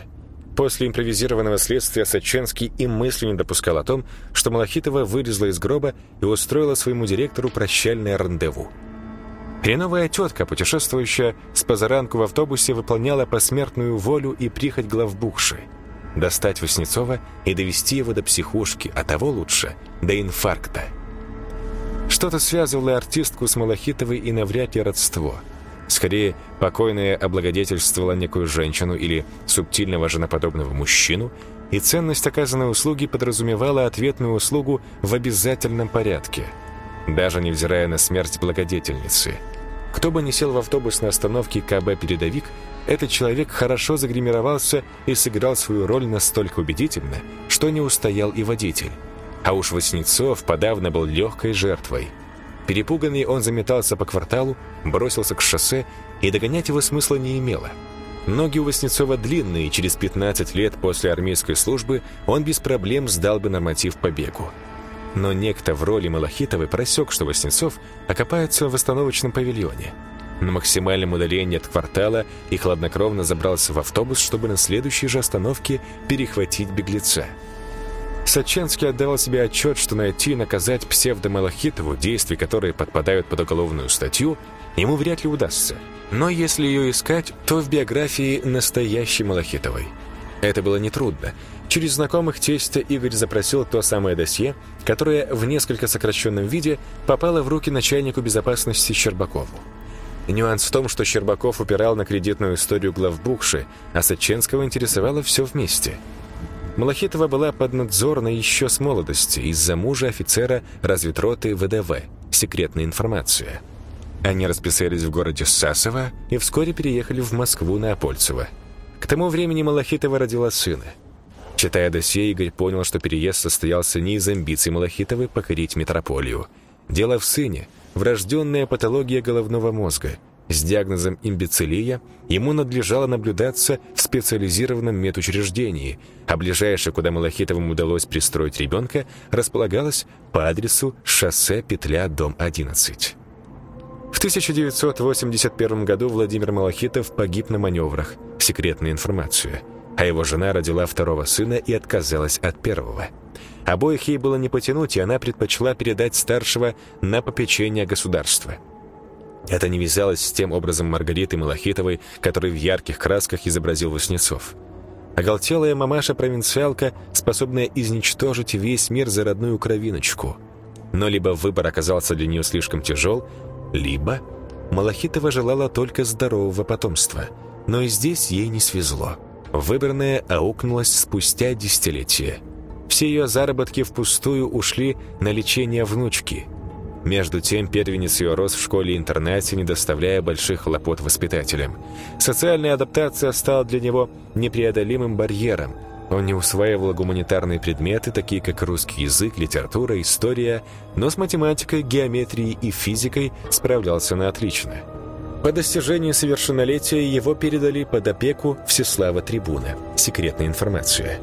После импровизированного следствия Саченский и мысли не допускал о том, что Малахитова вылезла из гроба и устроила своему директору прощальное рандеву. Хреновая тетка, путешествующая с позаранку в автобусе, выполняла посмертную волю и прихоть главбухши. Достать Васнецова и довести его до психушки, а того лучше – до инфаркта. Что-то связывало артистку с Малахитовой и навряд ли родство. Скорее, покойная облагодетельствовала некую женщину или субтильного женоподобного мужчину, и ценность оказанной услуги подразумевала ответную услугу в обязательном порядке, даже невзирая на смерть благодетельницы – кто бы ни сел в автобус на остановке КБ «Передовик», этот человек хорошо загримировался и сыграл свою роль настолько убедительно, что не устоял и водитель. А уж Васнецов подавно был легкой жертвой. Перепуганный он заметался по кварталу, бросился к шоссе, и догонять его смысла не имело. Ноги у Васнецова длинные, и через 15 лет после армейской службы он без проблем сдал бы норматив по бегу. Но некто в роли Малахитовой просек, что Васнецов окопается в восстановочном павильоне. На максимальном удалении от квартала и хладнокровно забрался в автобус, чтобы на следующей же остановке перехватить беглеца. Саченский отдавал себе отчет, что найти и наказать псевдо-Малахитову, действия которые подпадают под уголовную статью, ему вряд ли удастся. Но если ее искать, то в биографии настоящей Малахитовой. Это было нетрудно. Через знакомых тестя Игорь запросил то самое досье, которое в несколько сокращенном виде попало в руки начальнику безопасности Щербакову. Нюанс в том, что Щербаков упирал на кредитную историю главбухши, а Саченского интересовало все вместе. Малахитова была поднадзорна еще с молодости из-за мужа офицера разведроты ВДВ, секретная информация. Они расписались в городе Сасово и вскоре переехали в Москву на Апольцево – К тому времени Малахитова родила сына. Читая досье, Игорь понял, что переезд состоялся не из амбиций Малахитовой покорить метрополию. Дело в сыне, врожденная патология головного мозга. С диагнозом имбецилия ему надлежало наблюдаться в специализированном медучреждении, а ближайшее, куда Малахитовым удалось пристроить ребенка, располагалось по адресу шоссе Петля, дом 11. В 1981 году Владимир Малахитов погиб на маневрах. Секретная информация. А его жена родила второго сына и отказалась от первого. Обоих ей было не потянуть, и она предпочла передать старшего на попечение государства. Это не вязалось с тем образом Маргариты Малахитовой, который в ярких красках изобразил Васнецов. Оголтелая мамаша-провинциалка, способная изничтожить весь мир за родную кровиночку. Но либо выбор оказался для нее слишком тяжел, либо Малахитова желала только здорового потомства, но и здесь ей не свезло. Выбранное аукнулось спустя десятилетия. Все ее заработки впустую ушли на лечение внучки. Между тем первенец ее рос в школе-интернате, не доставляя больших хлопот воспитателям. Социальная адаптация стала для него непреодолимым барьером – он не усваивал гуманитарные предметы, такие как русский язык, литература, история, но с математикой, геометрией и физикой справлялся на отлично. По достижению совершеннолетия его передали под опеку Всеслава Трибуна. Секретная информация.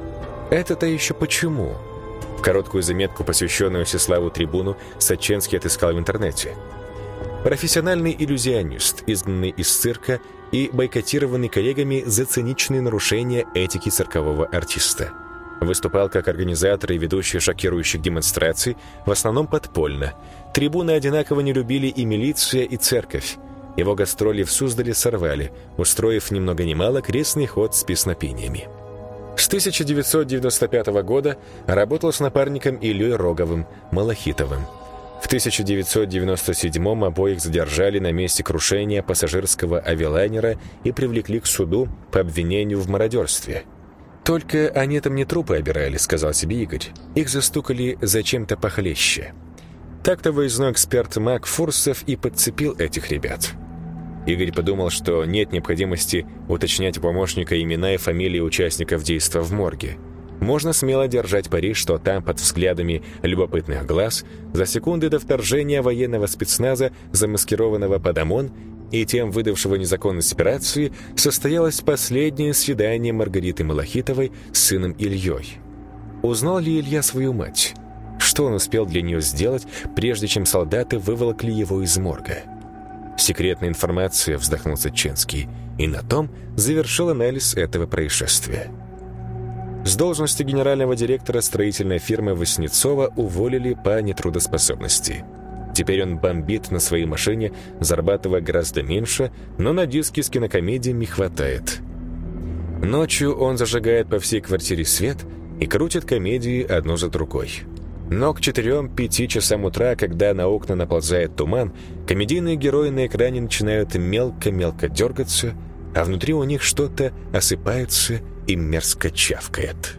Это-то еще почему? Короткую заметку, посвященную Всеславу Трибуну, Саченский отыскал в интернете. Профессиональный иллюзионист, изгнанный из цирка и бойкотированный коллегами за циничные нарушения этики циркового артиста. Выступал как организатор и ведущий шокирующих демонстраций, в основном подпольно. Трибуны одинаково не любили и милиция, и церковь. Его гастроли в Суздале сорвали, устроив ни много ни мало крестный ход с песнопениями. С 1995 года работал с напарником Ильей Роговым, Малахитовым. В 1997 обоих задержали на месте крушения пассажирского авиалайнера и привлекли к суду по обвинению в мародерстве. «Только они там не трупы обирали», — сказал себе Игорь. «Их застукали за чем-то похлеще». Так-то выездной эксперт Мак Фурсов и подцепил этих ребят. Игорь подумал, что нет необходимости уточнять у помощника имена и фамилии участников действа в морге. Можно смело держать пари, что там под взглядами любопытных глаз за секунды до вторжения военного спецназа, замаскированного под ОМОН, и тем выдавшего незаконность операции, состоялось последнее свидание Маргариты Малахитовой с сыном Ильей. Узнал ли Илья свою мать? Что он успел для нее сделать, прежде чем солдаты выволокли его из морга? Секретная информация, вздохнул Саченский, и на том завершил анализ этого происшествия. С должности генерального директора строительной фирмы Васнецова уволили по нетрудоспособности. Теперь он бомбит на своей машине, зарабатывая гораздо меньше, но на диски с кинокомедиями хватает. Ночью он зажигает по всей квартире свет и крутит комедии одну за другой. Но к 4-5 часам утра, когда на окна наползает туман, комедийные герои на экране начинают мелко-мелко дергаться, а внутри у них что-то осыпается и мерзко чавкает.